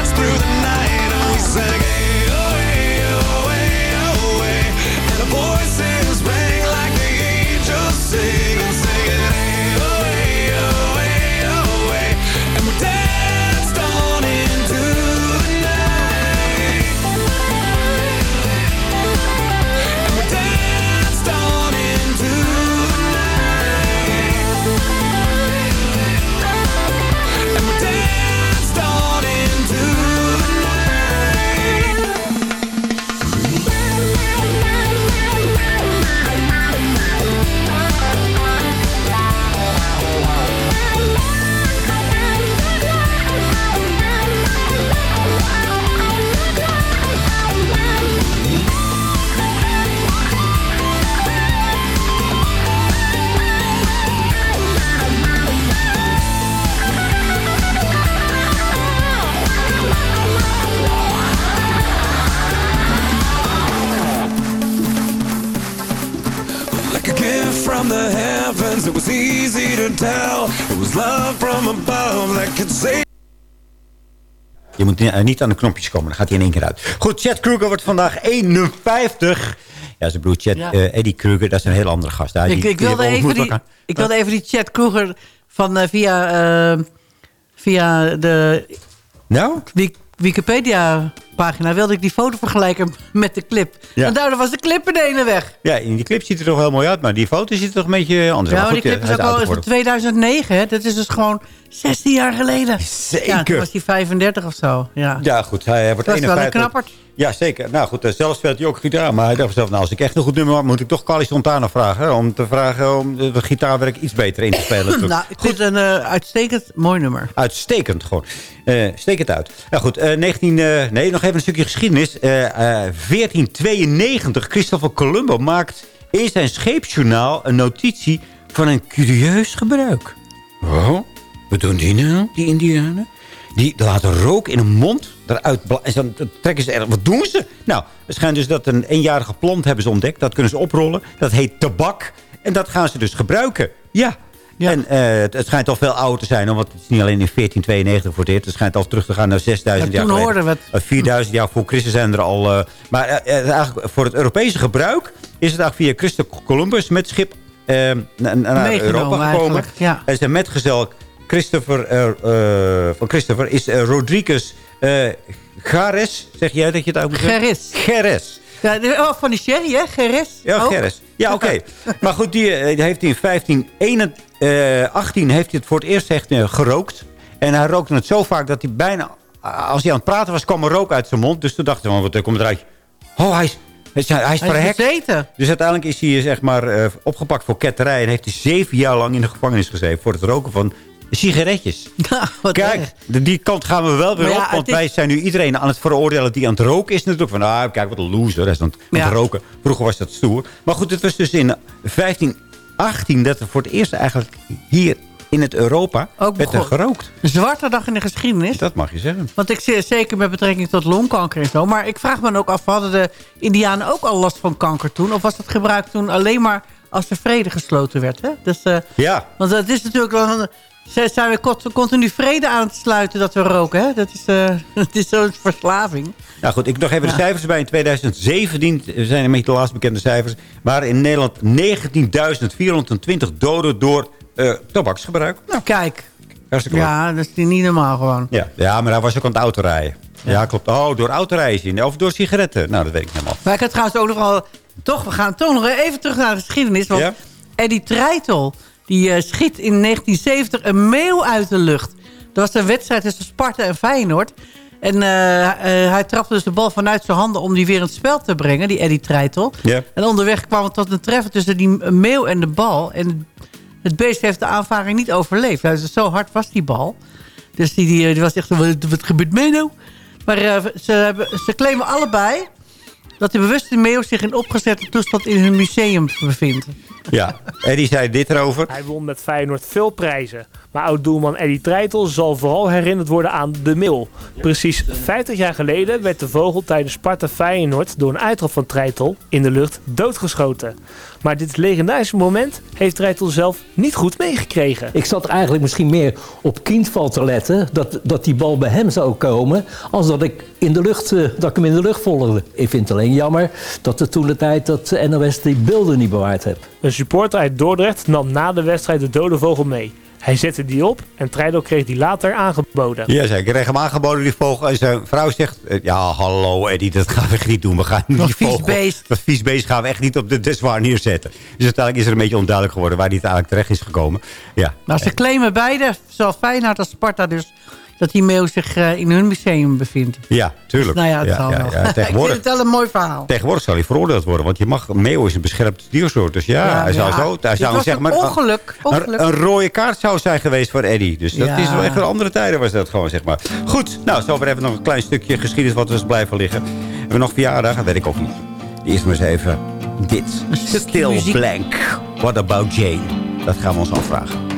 Eh, niet aan de knopjes komen, dan gaat hij in één keer uit. Goed, Chad Kruger wordt vandaag 51. Ja, zijn broer Chad, Ja. eh, Eddie Kruger, dat is een heel andere gast. Hij- ik, die- ik, die wilde even die, elkaar. ik wilde even die Chad Kroeger van eh, via, via de nou? Wik- Wikipedia pagina wilde ik die foto vergelijken met de clip. Ja. En daardoor was de clip in de ene weg. Ja, in die clip ziet het er toch heel mooi uit. Maar die foto ziet er toch een beetje anders Ja, uit. maar die clip is hij ook al is van geworden. 2009. Hè? Dat is dus gewoon 16 jaar geleden. Zeker. Ja, toen was hij 35 of zo. Ja. Ja, goed. Hij wordt Dat is wel een 51. knappert. Ja, zeker. Nou goed, eh, zelf speelt hij ook gitaar. Maar hij dacht zelf, nou, als ik echt een goed nummer heb... moet ik toch Carly Santana vragen. hè, Om te vragen om het gitaarwerk iets beter in te spelen. nou, ik vind het een eh, uitstekend mooi nummer. Uitstekend gewoon. Eh steek het uit. Nou goed, eh 19, eh, nee, nog even een stukje geschiedenis. Eh, eh, 1492, Christopher Columbo maakt in zijn scheepsjournaal een notitie van een curieus gebruik. Oh, wat doen die nou, die indianen? Die laten rook in hun mond bla- en dan trekken ze er. Wat doen ze? Nou, het schijnt dus dat een eenjarige plant hebben ze ontdekt. Dat kunnen ze oprollen. Dat heet tabak. En dat gaan ze dus gebruiken. Ja. En eh, het, het schijnt al veel ouder te zijn. Want het is niet alleen in 1492 voor dit. Het schijnt al terug te gaan naar 6000 Ja, jaar toen geleden. hoorden we Eh, 4000 jaar voor Christus zijn er al... eh, maar eigenlijk voor het Europese gebruik... is het eigenlijk via Christopher Columbus met schip na- naar Meegenomen Europa gekomen. ja. En zijn metgezel Christopher, eh, eh, van Christopher is eh, Rodriguez Gares. Zeg jij dat je het uit moet zeggen? Geres. Geres. Ja, oh, van die sherry, hè? Geres. Ja, Ook. Geres. Ja, oké. maar goed, die, heeft hij in 1518 heeft hij het voor het eerst echt, gerookt. En hij rookte het zo vaak dat hij bijna... Als hij aan het praten was, kwam er rook uit zijn mond. Dus toen dachten we, wat er komt eruit? Oh, hij is, hij is, hij is Hij. Dus uiteindelijk is hij zeg maar, opgepakt voor ketterij. En heeft hij zeven jaar lang in de gevangenis gezeten... voor het roken van sigaretjes. Kijk, die kant gaan we wel weer ja, op. Want is- wij zijn nu iedereen aan het veroordelen die aan het roken is natuurlijk. Van, ah, kijk wat een loser, hij is aan het, Ja. roken. Vroeger was dat stoer. Maar goed, het was dus in 1518 dat er voor het eerst eigenlijk hier in het Europa werd er begon- gerookt. Een zwarte dag in de geschiedenis. Dat mag je zeggen. Want ik zie zeker met betrekking tot longkanker en zo. Maar ik vraag me dan ook af, hadden de indianen ook al last van kanker toen? Of was dat gebruik toen alleen maar als er vrede gesloten werd? Hè? Dus, eh, Ja. Want het is natuurlijk wel... Een, ze- zijn we cont- continu vrede aan het sluiten dat we roken? Hè? Dat is, eh, het is zo'n verslaving. Nou goed, ik nog even de cijfers bij. In 2017 zijn een beetje de laatste bekende cijfers. waren in Nederland 19.420 doden door eh, tabaksgebruik. Nou, kijk. Ja, dat is niet normaal gewoon. Ja, ja, maar hij was ook aan het autorijden. Ja, klopt. Oh, door autorijden zien. Of door sigaretten. Nou, dat weet ik helemaal. Maar ik had trouwens ook nog wel... Toch, we gaan toch nog even terug naar de geschiedenis. Want Ja? Eddie Treitel, die eh, schiet in 1970 een meeuw uit de lucht. Dat was een wedstrijd tussen Sparta en Feyenoord. En eh, eh, hij trapte dus de bal vanuit zijn handen om die weer in het spel te brengen, die Eddie Treitel. En onderweg kwam het tot een treffen tussen die meeuw en de bal. En het beest heeft de aanvaring niet overleefd. Dus zo hard was die bal. Dus die, die, die was echt, wat, wat gebeurt mij nou? Maar ze, hebben, ze claimen allebei dat de bewuste meeuw zich in opgezette toestand in hun museum bevindt. Ja, Eddie zei dit erover. Hij won met Feyenoord veel prijzen. Maar oud-doelman Eddie Treitel zal vooral herinnerd worden aan de Mil. Precies 50 jaar geleden werd de vogel tijdens Sparta Feyenoord... door een uittrap van Treitel in de lucht doodgeschoten. Maar dit legendarische moment heeft Treitel zelf niet goed meegekregen. Ik zat eigenlijk misschien meer op kindval te letten. Dat, dat die bal bij hem zou komen. Als dat ik, in de lucht, eh, dat ik hem in de lucht volgde. Ik vind het alleen jammer dat er toen de tijd dat de NOS die beelden niet bewaard heeft. Een supporter uit Dordrecht nam na de wedstrijd de dode vogel mee. Hij zette die op en Treitel kreeg die later aangeboden. Ja, zei, ik kreeg hem aangeboden, die vogel. En zijn vrouw zegt, eh, ja, hallo Eddie, dat gaan we echt niet doen. We gaan die vies vogel, beest. Dat vies beest gaan we echt niet op de dessoir neerzetten. Dus uiteindelijk is er een beetje onduidelijk geworden waar die uiteindelijk terecht is gekomen. Ja, Maar ze claimen beide, zowel Feyenoord als Sparta dus... dat die meeuw zich eh, in hun museum bevindt. ja tuurlijk. Nou ja, het ja, zal ja, wel. ja, ik vind het wel een mooi verhaal. tegenwoordig zal hij veroordeeld worden. Want je mag, meeuw is een beschermd diersoort. Dus ja, hij zou zo... Hij zou, zeg een maar, ongeluk, ongeluk. Een, een rode kaart zou zijn geweest voor Eddie. Dus dat is wel echt een andere tijden was dat gewoon, zeg maar. Goed, nou, zo weer even nog een klein stukje geschiedenis wat is blijven liggen. Hebben we nog verjaardag? Dat weet ik ook niet. Eerst maar eens even dit. Still muziek. blank. What about Jane? Dat gaan we ons afvragen.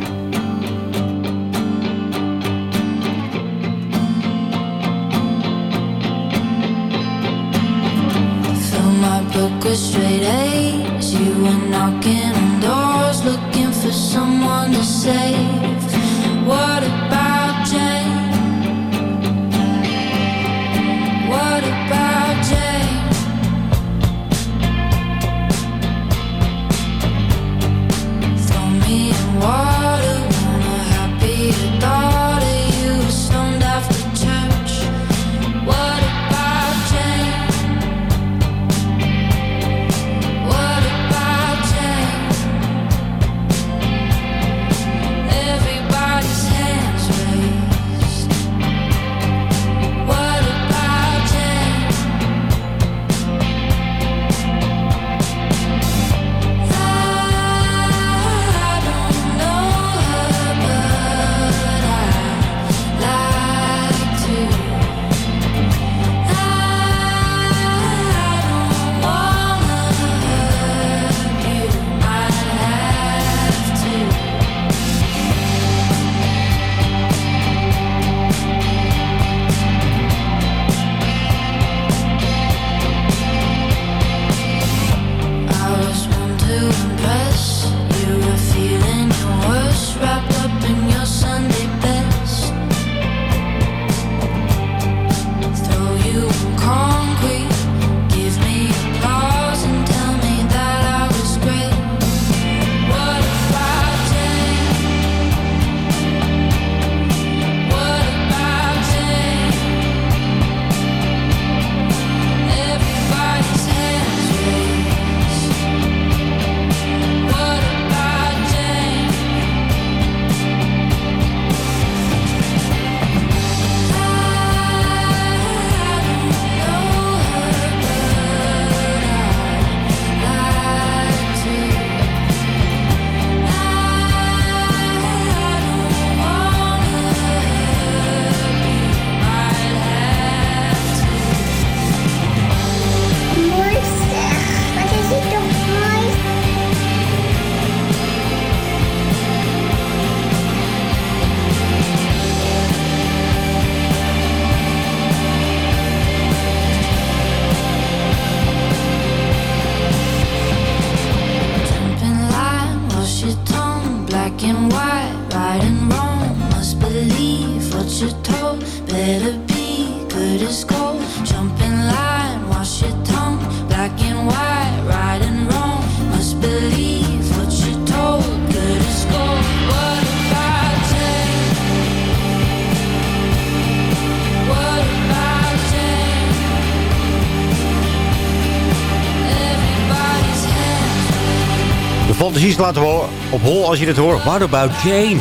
Slaat op hol als je dit hoort. What about Jane?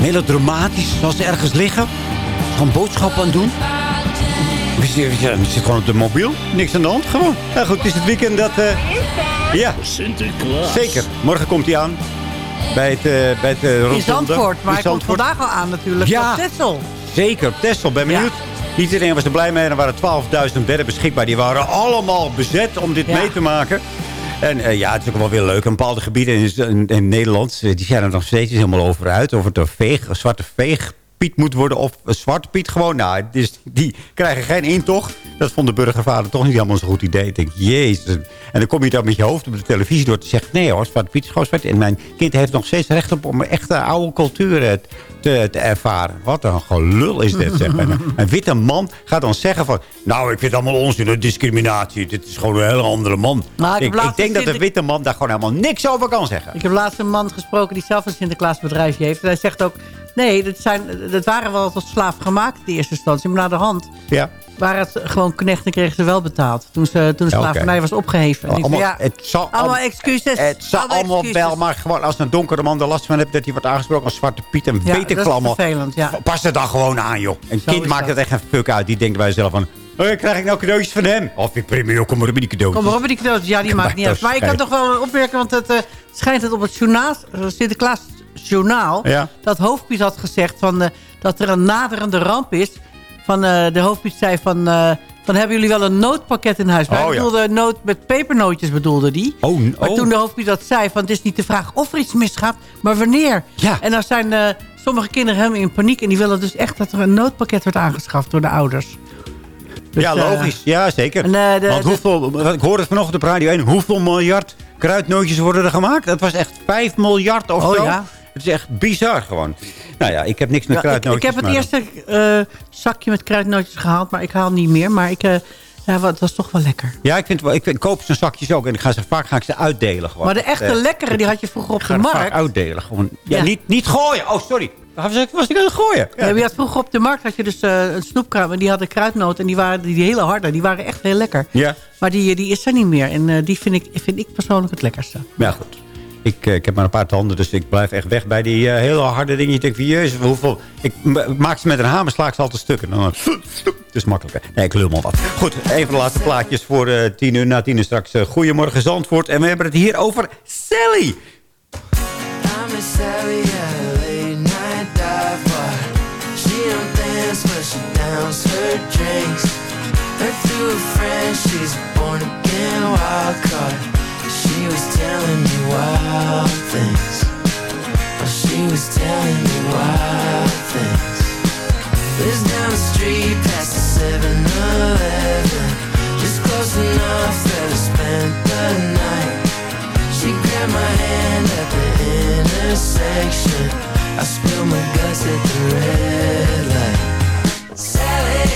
Melodramatisch, zoals ze ergens liggen. Gewoon boodschappen aan het doen. We ja, zitten gewoon op de mobiel. Niks aan de hand, gewoon. Nou goed, het is het weekend dat... eh, ja, Sinterklaas. zeker. Morgen komt hij aan. Bij het, eh bij het eh, In. Zandvoort. Maar hij komt vandaag al aan natuurlijk. Ja. Op Texel. Zeker, op Texel. Ben benieuwd. Niet iedereen was er blij mee. Er waren 12.000 bedden beschikbaar. Die waren allemaal bezet om dit Ja. mee te maken. En eh, ja, het is ook wel weer leuk. Een bepaalde gebieden in, in, in Nederland... eh, die zijn er nog steeds helemaal over uit. Het een, veeg, zwarte veegpiet moet worden of een zwarte piet gewoon. Nou, dus die krijgen geen intocht. Dat vond de burgervader toch niet helemaal zo'n goed idee. Ik denk, jezus. En dan kom je dan met je hoofd op de televisie door te zeggen... nee hoor, zwarte piet is gewoon zwart. En mijn kind heeft nog steeds recht op om een echte oude cultuur eh, te, te ervaren. Wat een gelul is dit, zeg. En een, witte man gaat dan zeggen van... nou, ik vind het allemaal onzin, discriminatie. Dit is gewoon een hele andere man. Nou, ik ik, denk dat een Sinter- witte man daar gewoon helemaal niks over kan zeggen. Ik heb laatst een man gesproken die zelf een Sinterklaasbedrijfje heeft. En hij zegt ook... Nee, dat, zijn, dat waren wel tot slaaf gemaakt in de eerste instantie. Maar naar de hand Ja. waren het gewoon knechten kregen ze wel betaald. Toen, ze, toen de slavernij was opgeheven. Allemaal, ja, het zal allemaal al- excuses. Het zal allemaal wel, maar gewoon als een donkere man er last van heeft... dat hij wordt aangesproken als zwarte piet en Ja, weet ik allemaal. ja. Pas er dan gewoon aan, joh. Een kind maakt dat. het echt geen fuck uit. Die denkt bij zichzelf van... Oh, krijg ik nou cadeautjes van hem? Of ik prima, joh, kom maar op met die cadeautjes. Kom maar op met die cadeautjes. Ja, die maakt niet uit. Maar ik kan toch wel opmerken, want het eh, schijnt het op het journaal, Sinterklaas journaal... Ja. dat Hoofdpiet had gezegd van, eh, dat er een naderende ramp is. Van, eh, de Hoofdpiet zei van, eh, van, hebben jullie wel een noodpakket in huis? Oh, hij ja. bedoelde nood met pepernootjes, bedoelde die. Oh, Maar oh. toen de Hoofdpiet dat zei, van, het is niet de vraag of er iets misgaat, maar wanneer. Ja. En dan zijn eh, sommige kinderen helemaal in paniek... en die willen dus echt dat er een noodpakket wordt aangeschaft door de ouders. Dus, ja, eh, logisch. Ja, zeker. en, eh, de- Want de- hoeveel, ik hoorde het vanochtend op Radio 1. Hoeveel miljard kruidnootjes worden er gemaakt? Dat was echt 5 miljard of Oh, zo. ja. Het is echt bizar gewoon. Nou ja, ik heb niks met Ja, ik, kruidnootjes. ik heb het eerste eh, zakje met kruidnootjes gehaald, maar ik haal niet meer. Maar ik, eh, ja, wat- het was toch wel lekker. Ja, ik, vind, wel- ik, vind- ik koop zo'n zakjes ook. En ik ga ze, vaak ga ik ze uitdelen gewoon. Maar de echte Eh, lekkere, die had je vroeger op Ik de het vaak markt. uitdelen. Gewoon. Ja, Ja. Niet, niet gooien. Oh, sorry. Was ik, was ik aan het gooien? Ja. je had vroeger op de markt had je dus een snoepkraam en die hadden kruidnoten. En die waren die, die hele harde, die waren echt heel lekker. Ja. Maar die, die is er niet meer. En die vind ik, vind ik persoonlijk het lekkerste. Ja, goed. Ik, eh, ik heb maar een paar tanden, dus ik blijf echt weg bij die eh, hele harde dingen. Ik jezus, hoeveel... Ik ma- maak ze met een hamer, sla ik ze altijd stukken. Dan, het is makkelijker. Nee, ik lul maar wat. Goed, even de laatste plaatjes voor eh, tien uur. Na tien uur straks Goedemorgen Zandvoort. En we hebben het hier over Sally. Her drinks. Friend she's born again wild. She was telling me wild things. Oh, she was telling me wild things. Lives down the street past the 7-Eleven. Just close enough that I spent the night. She grabbed my hand at the intersection. I spilled my guts at the red light. Sally,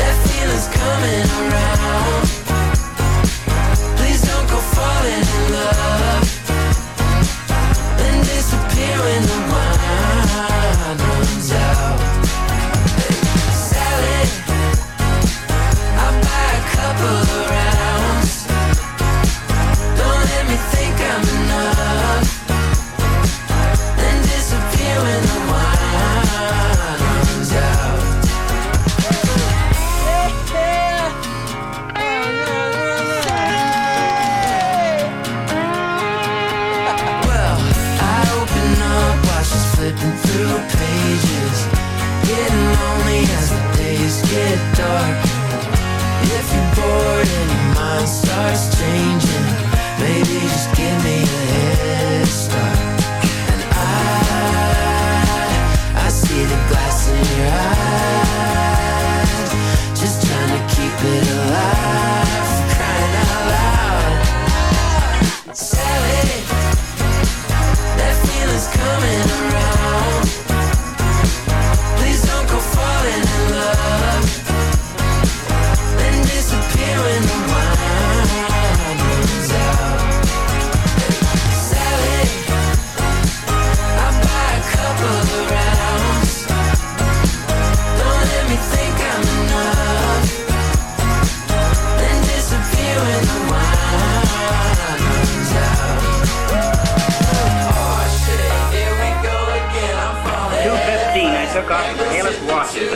that feeling's coming around. flipping through pages Getting lonely as the days get dark. If you're bored and your mind starts changing maybe just give me a head start. And I, I see the glass in your eyes Just trying to keep it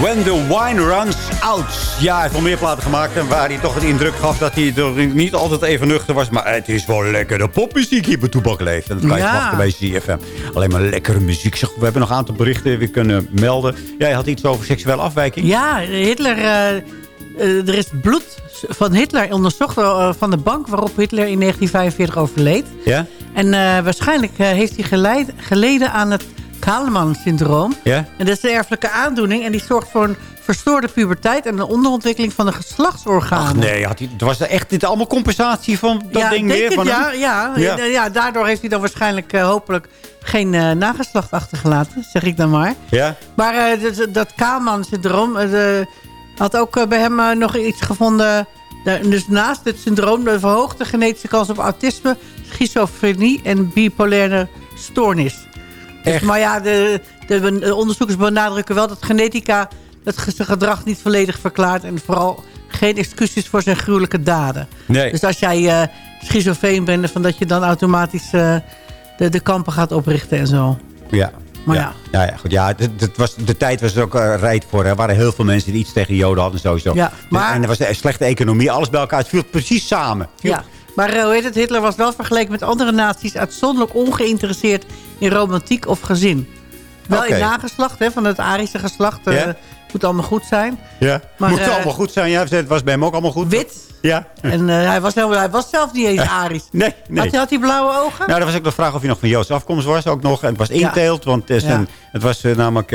When the wine runs out. Ja, hij heeft wel meer platen gemaakt. En waar hij toch het indruk gaf dat hij er niet altijd even nuchter was. Maar het is wel lekkere popmuziek hier bij Toebak leeft. En dat kan je Ja. bij CFM. Alleen maar lekkere muziek. Zeg, We hebben nog een aantal berichten weer kunnen melden. Jij had iets over seksuele afwijking. Ja, Hitler... eh, eh, er is bloed van Hitler onderzocht eh, van de bank... waarop Hitler in 1945 overleed. Ja? En waarschijnlijk heeft hij geleid, geleden aan het Kaleman-syndroom. Ja? En dat is een erfelijke aandoening. En die zorgt voor een verstoorde puberteit... en een onderontwikkeling van de geslachtsorganen. Ach nee, had hij, was er echt dit allemaal compensatie van dat ja, ding denk weer? het, van ja, ja, ja. ja, daardoor heeft hij dan waarschijnlijk eh, hopelijk geen eh, nageslacht achtergelaten. Zeg ik dan maar. Ja? Maar eh, dat, dat Kaalman-syndroom... had ook bij hem nog iets gevonden... De- dus naast dit syndroom de verhoogde genetische kans op autisme... schizofrenie en bipolaire stoornis. Dus, maar ja, de, de, de onderzoekers benadrukken wel dat genetica... het gedrag niet volledig verklaart... en vooral geen excuses voor zijn gruwelijke daden. Nee. Dus als jij eh schizofreen bent... Van dat je dan automatisch eh, de, de kampen gaat oprichten en zo. Ja. Maar ja. Ja, ja, goed. Ja, het was, de tijd was er ook uh, voor. Er waren heel veel mensen die iets tegen de Joden hadden sowieso. Ja, maar- En er was een slechte economie. Alles bij elkaar. Het viel precies samen. Ja. Maar eh, hoe heet het? Hitler was wel vergeleken met andere naties... uitzonderlijk ongeïnteresseerd in romantiek of gezin. Wel in nageslacht, hè, van het Arische geslacht. Ja. Moet allemaal goed zijn. Ja. Maar, Moet eh, allemaal goed zijn. Ja, het was bij hem ook allemaal goed. Wit. Ja. En eh, hij, was, helemaal- hij was zelf niet eens Arisch. Nee, nee. Had, hij, had hij blauwe ogen? Nou, er was ook de vraag of hij nog van Joodse afkomst was. Ook nog. En het was Ja. inteelt. Want zijn, Ja. het was namelijk...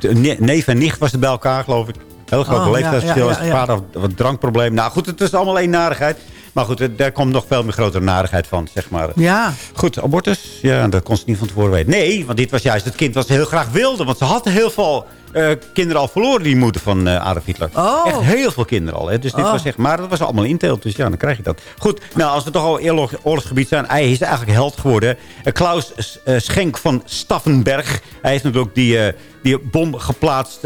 ne- neef en nicht was er bij elkaar, geloof ik. Heel groot Oh, leeftijdsverschil. ja, ja, ja. vader had wat drankprobleem. Nou goed, het is allemaal één narigheid. Maar goed, eh, daar komt nog veel meer grotere narigheid van, zeg maar. Ja. Goed, abortus. Ja, dat kon ze niet van tevoren weten. Nee, want dit was juist het kind wat ze heel graag wilde. Want ze had heel veel eh, kinderen al verloren, die moeder van eh Adolf Hitler. Oh. Echt heel veel kinderen al. Hè. Dus dit Oh. was echt, maar dat was allemaal inteelt. Dus ja, dan krijg je dat. Goed, nou, als we toch al oorlog, oorlogsgebied zijn. Hij is eigenlijk held geworden. Klaus Schenk van Staffenberg. Hij heeft natuurlijk die, die bom geplaatst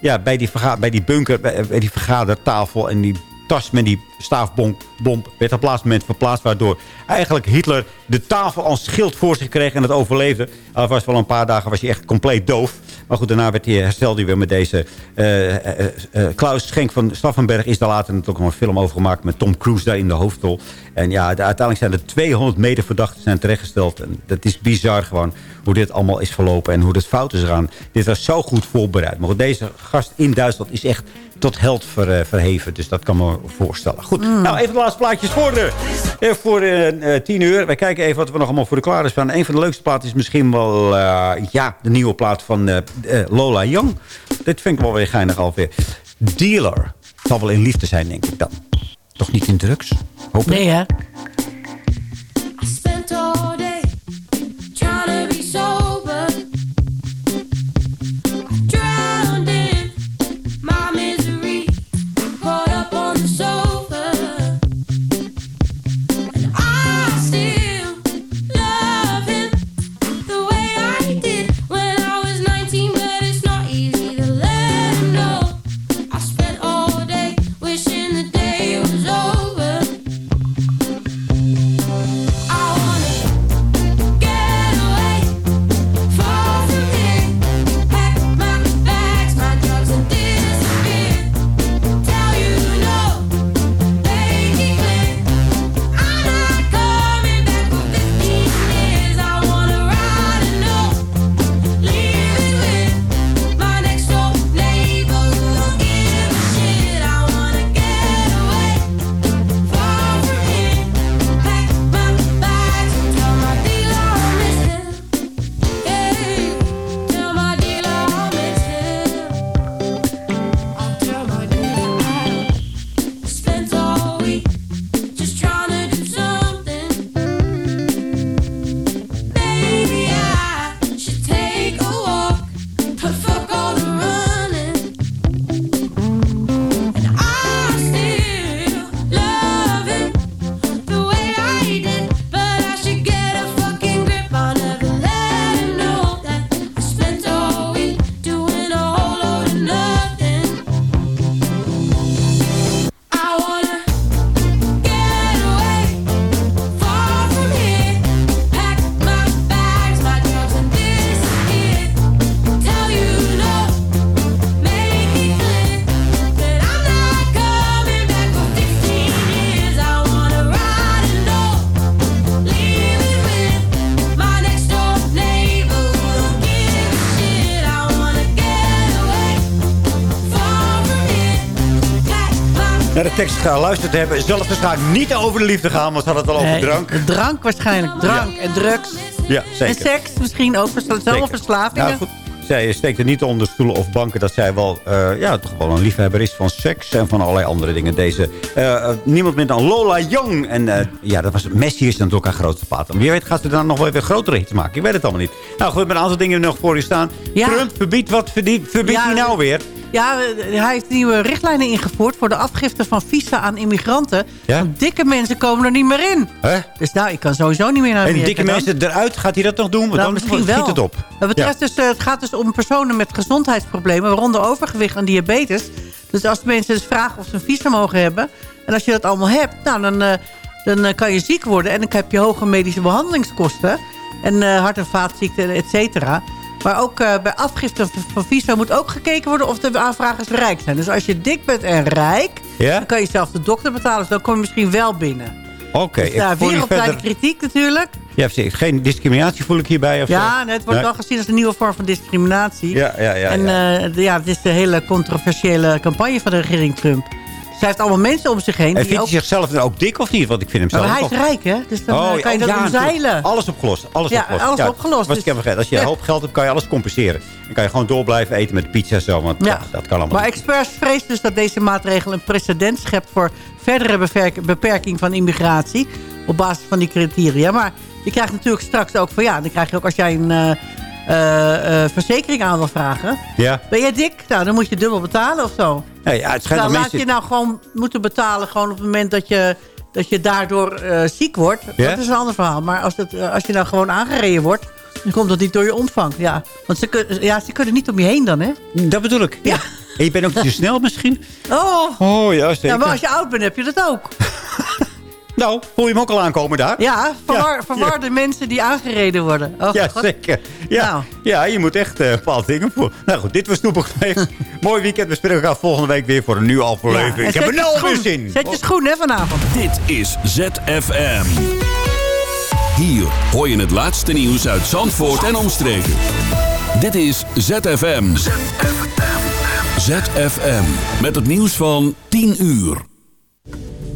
ja, bij, die bij die bunker, bij, bij die vergadertafel. En die tas met die staafbom bom werd op het laatste moment verplaatst. Waardoor eigenlijk Hitler de tafel als schild voor zich kreeg en het overleefde. Hij was wel een paar dagen was hij echt compleet doof. Maar goed, daarna werd hij, herstelde hij weer met deze... eh, eh, eh, Klaus Schenk van Staffenberg is daar later natuurlijk nog een film over gemaakt... met Tom Cruise daar in de hoofdrol. En ja, de- uiteindelijk zijn er 200 medeverdachten zijn terechtgesteld. En dat is bizar gewoon hoe dit allemaal is verlopen en hoe het fout is gegaan. Dit was zo goed voorbereid. Maar goed, deze gast in Duitsland is echt tot held ver, eh, verheven. Dus dat kan me voorstellen. Goed, nou even de laatste plaatjes voor, de, eh, voor eh, tien uur. Wij kijken even wat we nog allemaal voor de klaar is staan. Een van de leukste platen is misschien wel eh, ja, de nieuwe plaat van Lola Young. Dit vind ik wel weer geinig alweer. Dealer. Het zal wel in liefde zijn, denk ik dan. Toch niet in drugs? Hoop ik. Nee, hè? Tekst geluisterd hebben... waarschijnlijk niet over de liefde gaan, want ze hadden het al over drank. Drank waarschijnlijk. Drank en drugs. Ja, zeker. En seks misschien ook. Zeker. verslavingen. Nou goed, zij steekt er niet onder stoelen of banken... dat zij wel, eh, ja, toch wel een liefhebber is van seks... en van allerlei andere dingen. Deze, eh, eh, niemand minder dan Lola Young. En ja, dat was, Messi is natuurlijk haar grootste. En wie weet gaat ze dan nog wel weer grotere hits maken. Ik weet het allemaal niet. Nou goed, met een aantal dingen nog voor je staan. Trump verbiedt, wat verbiedt Ja, hij nou weer? Ja, hij heeft nieuwe richtlijnen ingevoerd... voor de afgifte van visa aan immigranten. Ja? Want dikke mensen komen er niet meer in. Hè? Dus nou, ik kan sowieso niet meer naar En Amerika dikke dan. mensen eruit, gaat hij dat nog doen? Want Nou, dan misschien schiet wel. het op. Dat betreft dus, eh, het gaat dus om personen met gezondheidsproblemen... waaronder overgewicht en diabetes. Dus als mensen dus vragen of ze een visa mogen hebben... en als je dat allemaal hebt, nou, dan, eh, dan eh, kan je ziek worden... en dan heb je hoge medische behandelingskosten... en eh, hart- en vaatziekten, et cetera. Maar ook eh, bij afgifte van- visa moet ook gekeken worden... of de aanvragers rijk zijn. Dus als je dik bent en rijk... Ja? dan kan je zelf de dokter betalen. Dus dan kom je misschien wel binnen. Oké, Dus, weer op kleine verder... kritiek natuurlijk. Ja, precies. geen discriminatie voel ik hierbij of? Ja, nee, het wordt Nee. wel gezien als een nieuwe vorm van discriminatie. Ja, ja, ja. en ja. eh, ja, het is de hele controversiële campagne van de regering Trump. Zij heeft allemaal mensen om zich heen. En die vindt ook... hij zichzelf dan ook dik of niet? Want ik vind hem Maar zelf hij is rijk, hè? Dus dan Oh, eh, kan je oh, dat ja, omzeilen. Alles opgelost. Alles Ja, opgelost. alles opgelost, ik dus-. Als je een hoop geld hebt, kan je alles compenseren. Dan kan je gewoon door blijven eten met pizza en zo. Want Ja. dat kan allemaal Maar niet. experts vrezen dus dat deze maatregel een precedent schept... voor verdere beperk- beperking van immigratie. Op basis van die criteria. Maar je krijgt natuurlijk straks ook van... ja, dan krijg je ook als jij een eh, verzekering aan wil vragen... Ja. Ben jij dik? Nou, dan moet je dubbel betalen of zo. Ja, ja, het schijnt Nou, dat laat mensen... je nou gewoon moeten betalen... gewoon op het moment dat je, dat je daardoor eh, ziek wordt. Ja? Dat is een ander verhaal. Maar als, eh, als je nou gewoon aangereden wordt... dan komt dat niet door je omvang. Ja, want ze, kun- ja, ze kunnen niet om je heen dan, hè? Dat bedoel ik. Ja. En je bent ook te snel misschien? Oh, Oh, ja, zeker. ja, maar als je oud bent heb je dat ook. Nou, voel je hem ook al aankomen daar? Ja, verwar, verwarde mensen die aangereden worden. Oh, Ja, God. zeker. Ja, Nou. ja je moet echt eh bepaalde dingen voor. Nou goed, dit was Leef. Mooi weekend. We spreken elkaar volgende week weer voor een nieuwe aflevering. Ik heb er nou weer schoen. zin. Zet je schoen, hè, vanavond. Dit is ZFM. Hier hoor je het laatste nieuws uit Zandvoort en omstreken. Dit is ZFM. ZFM. Met het nieuws van 10 uur.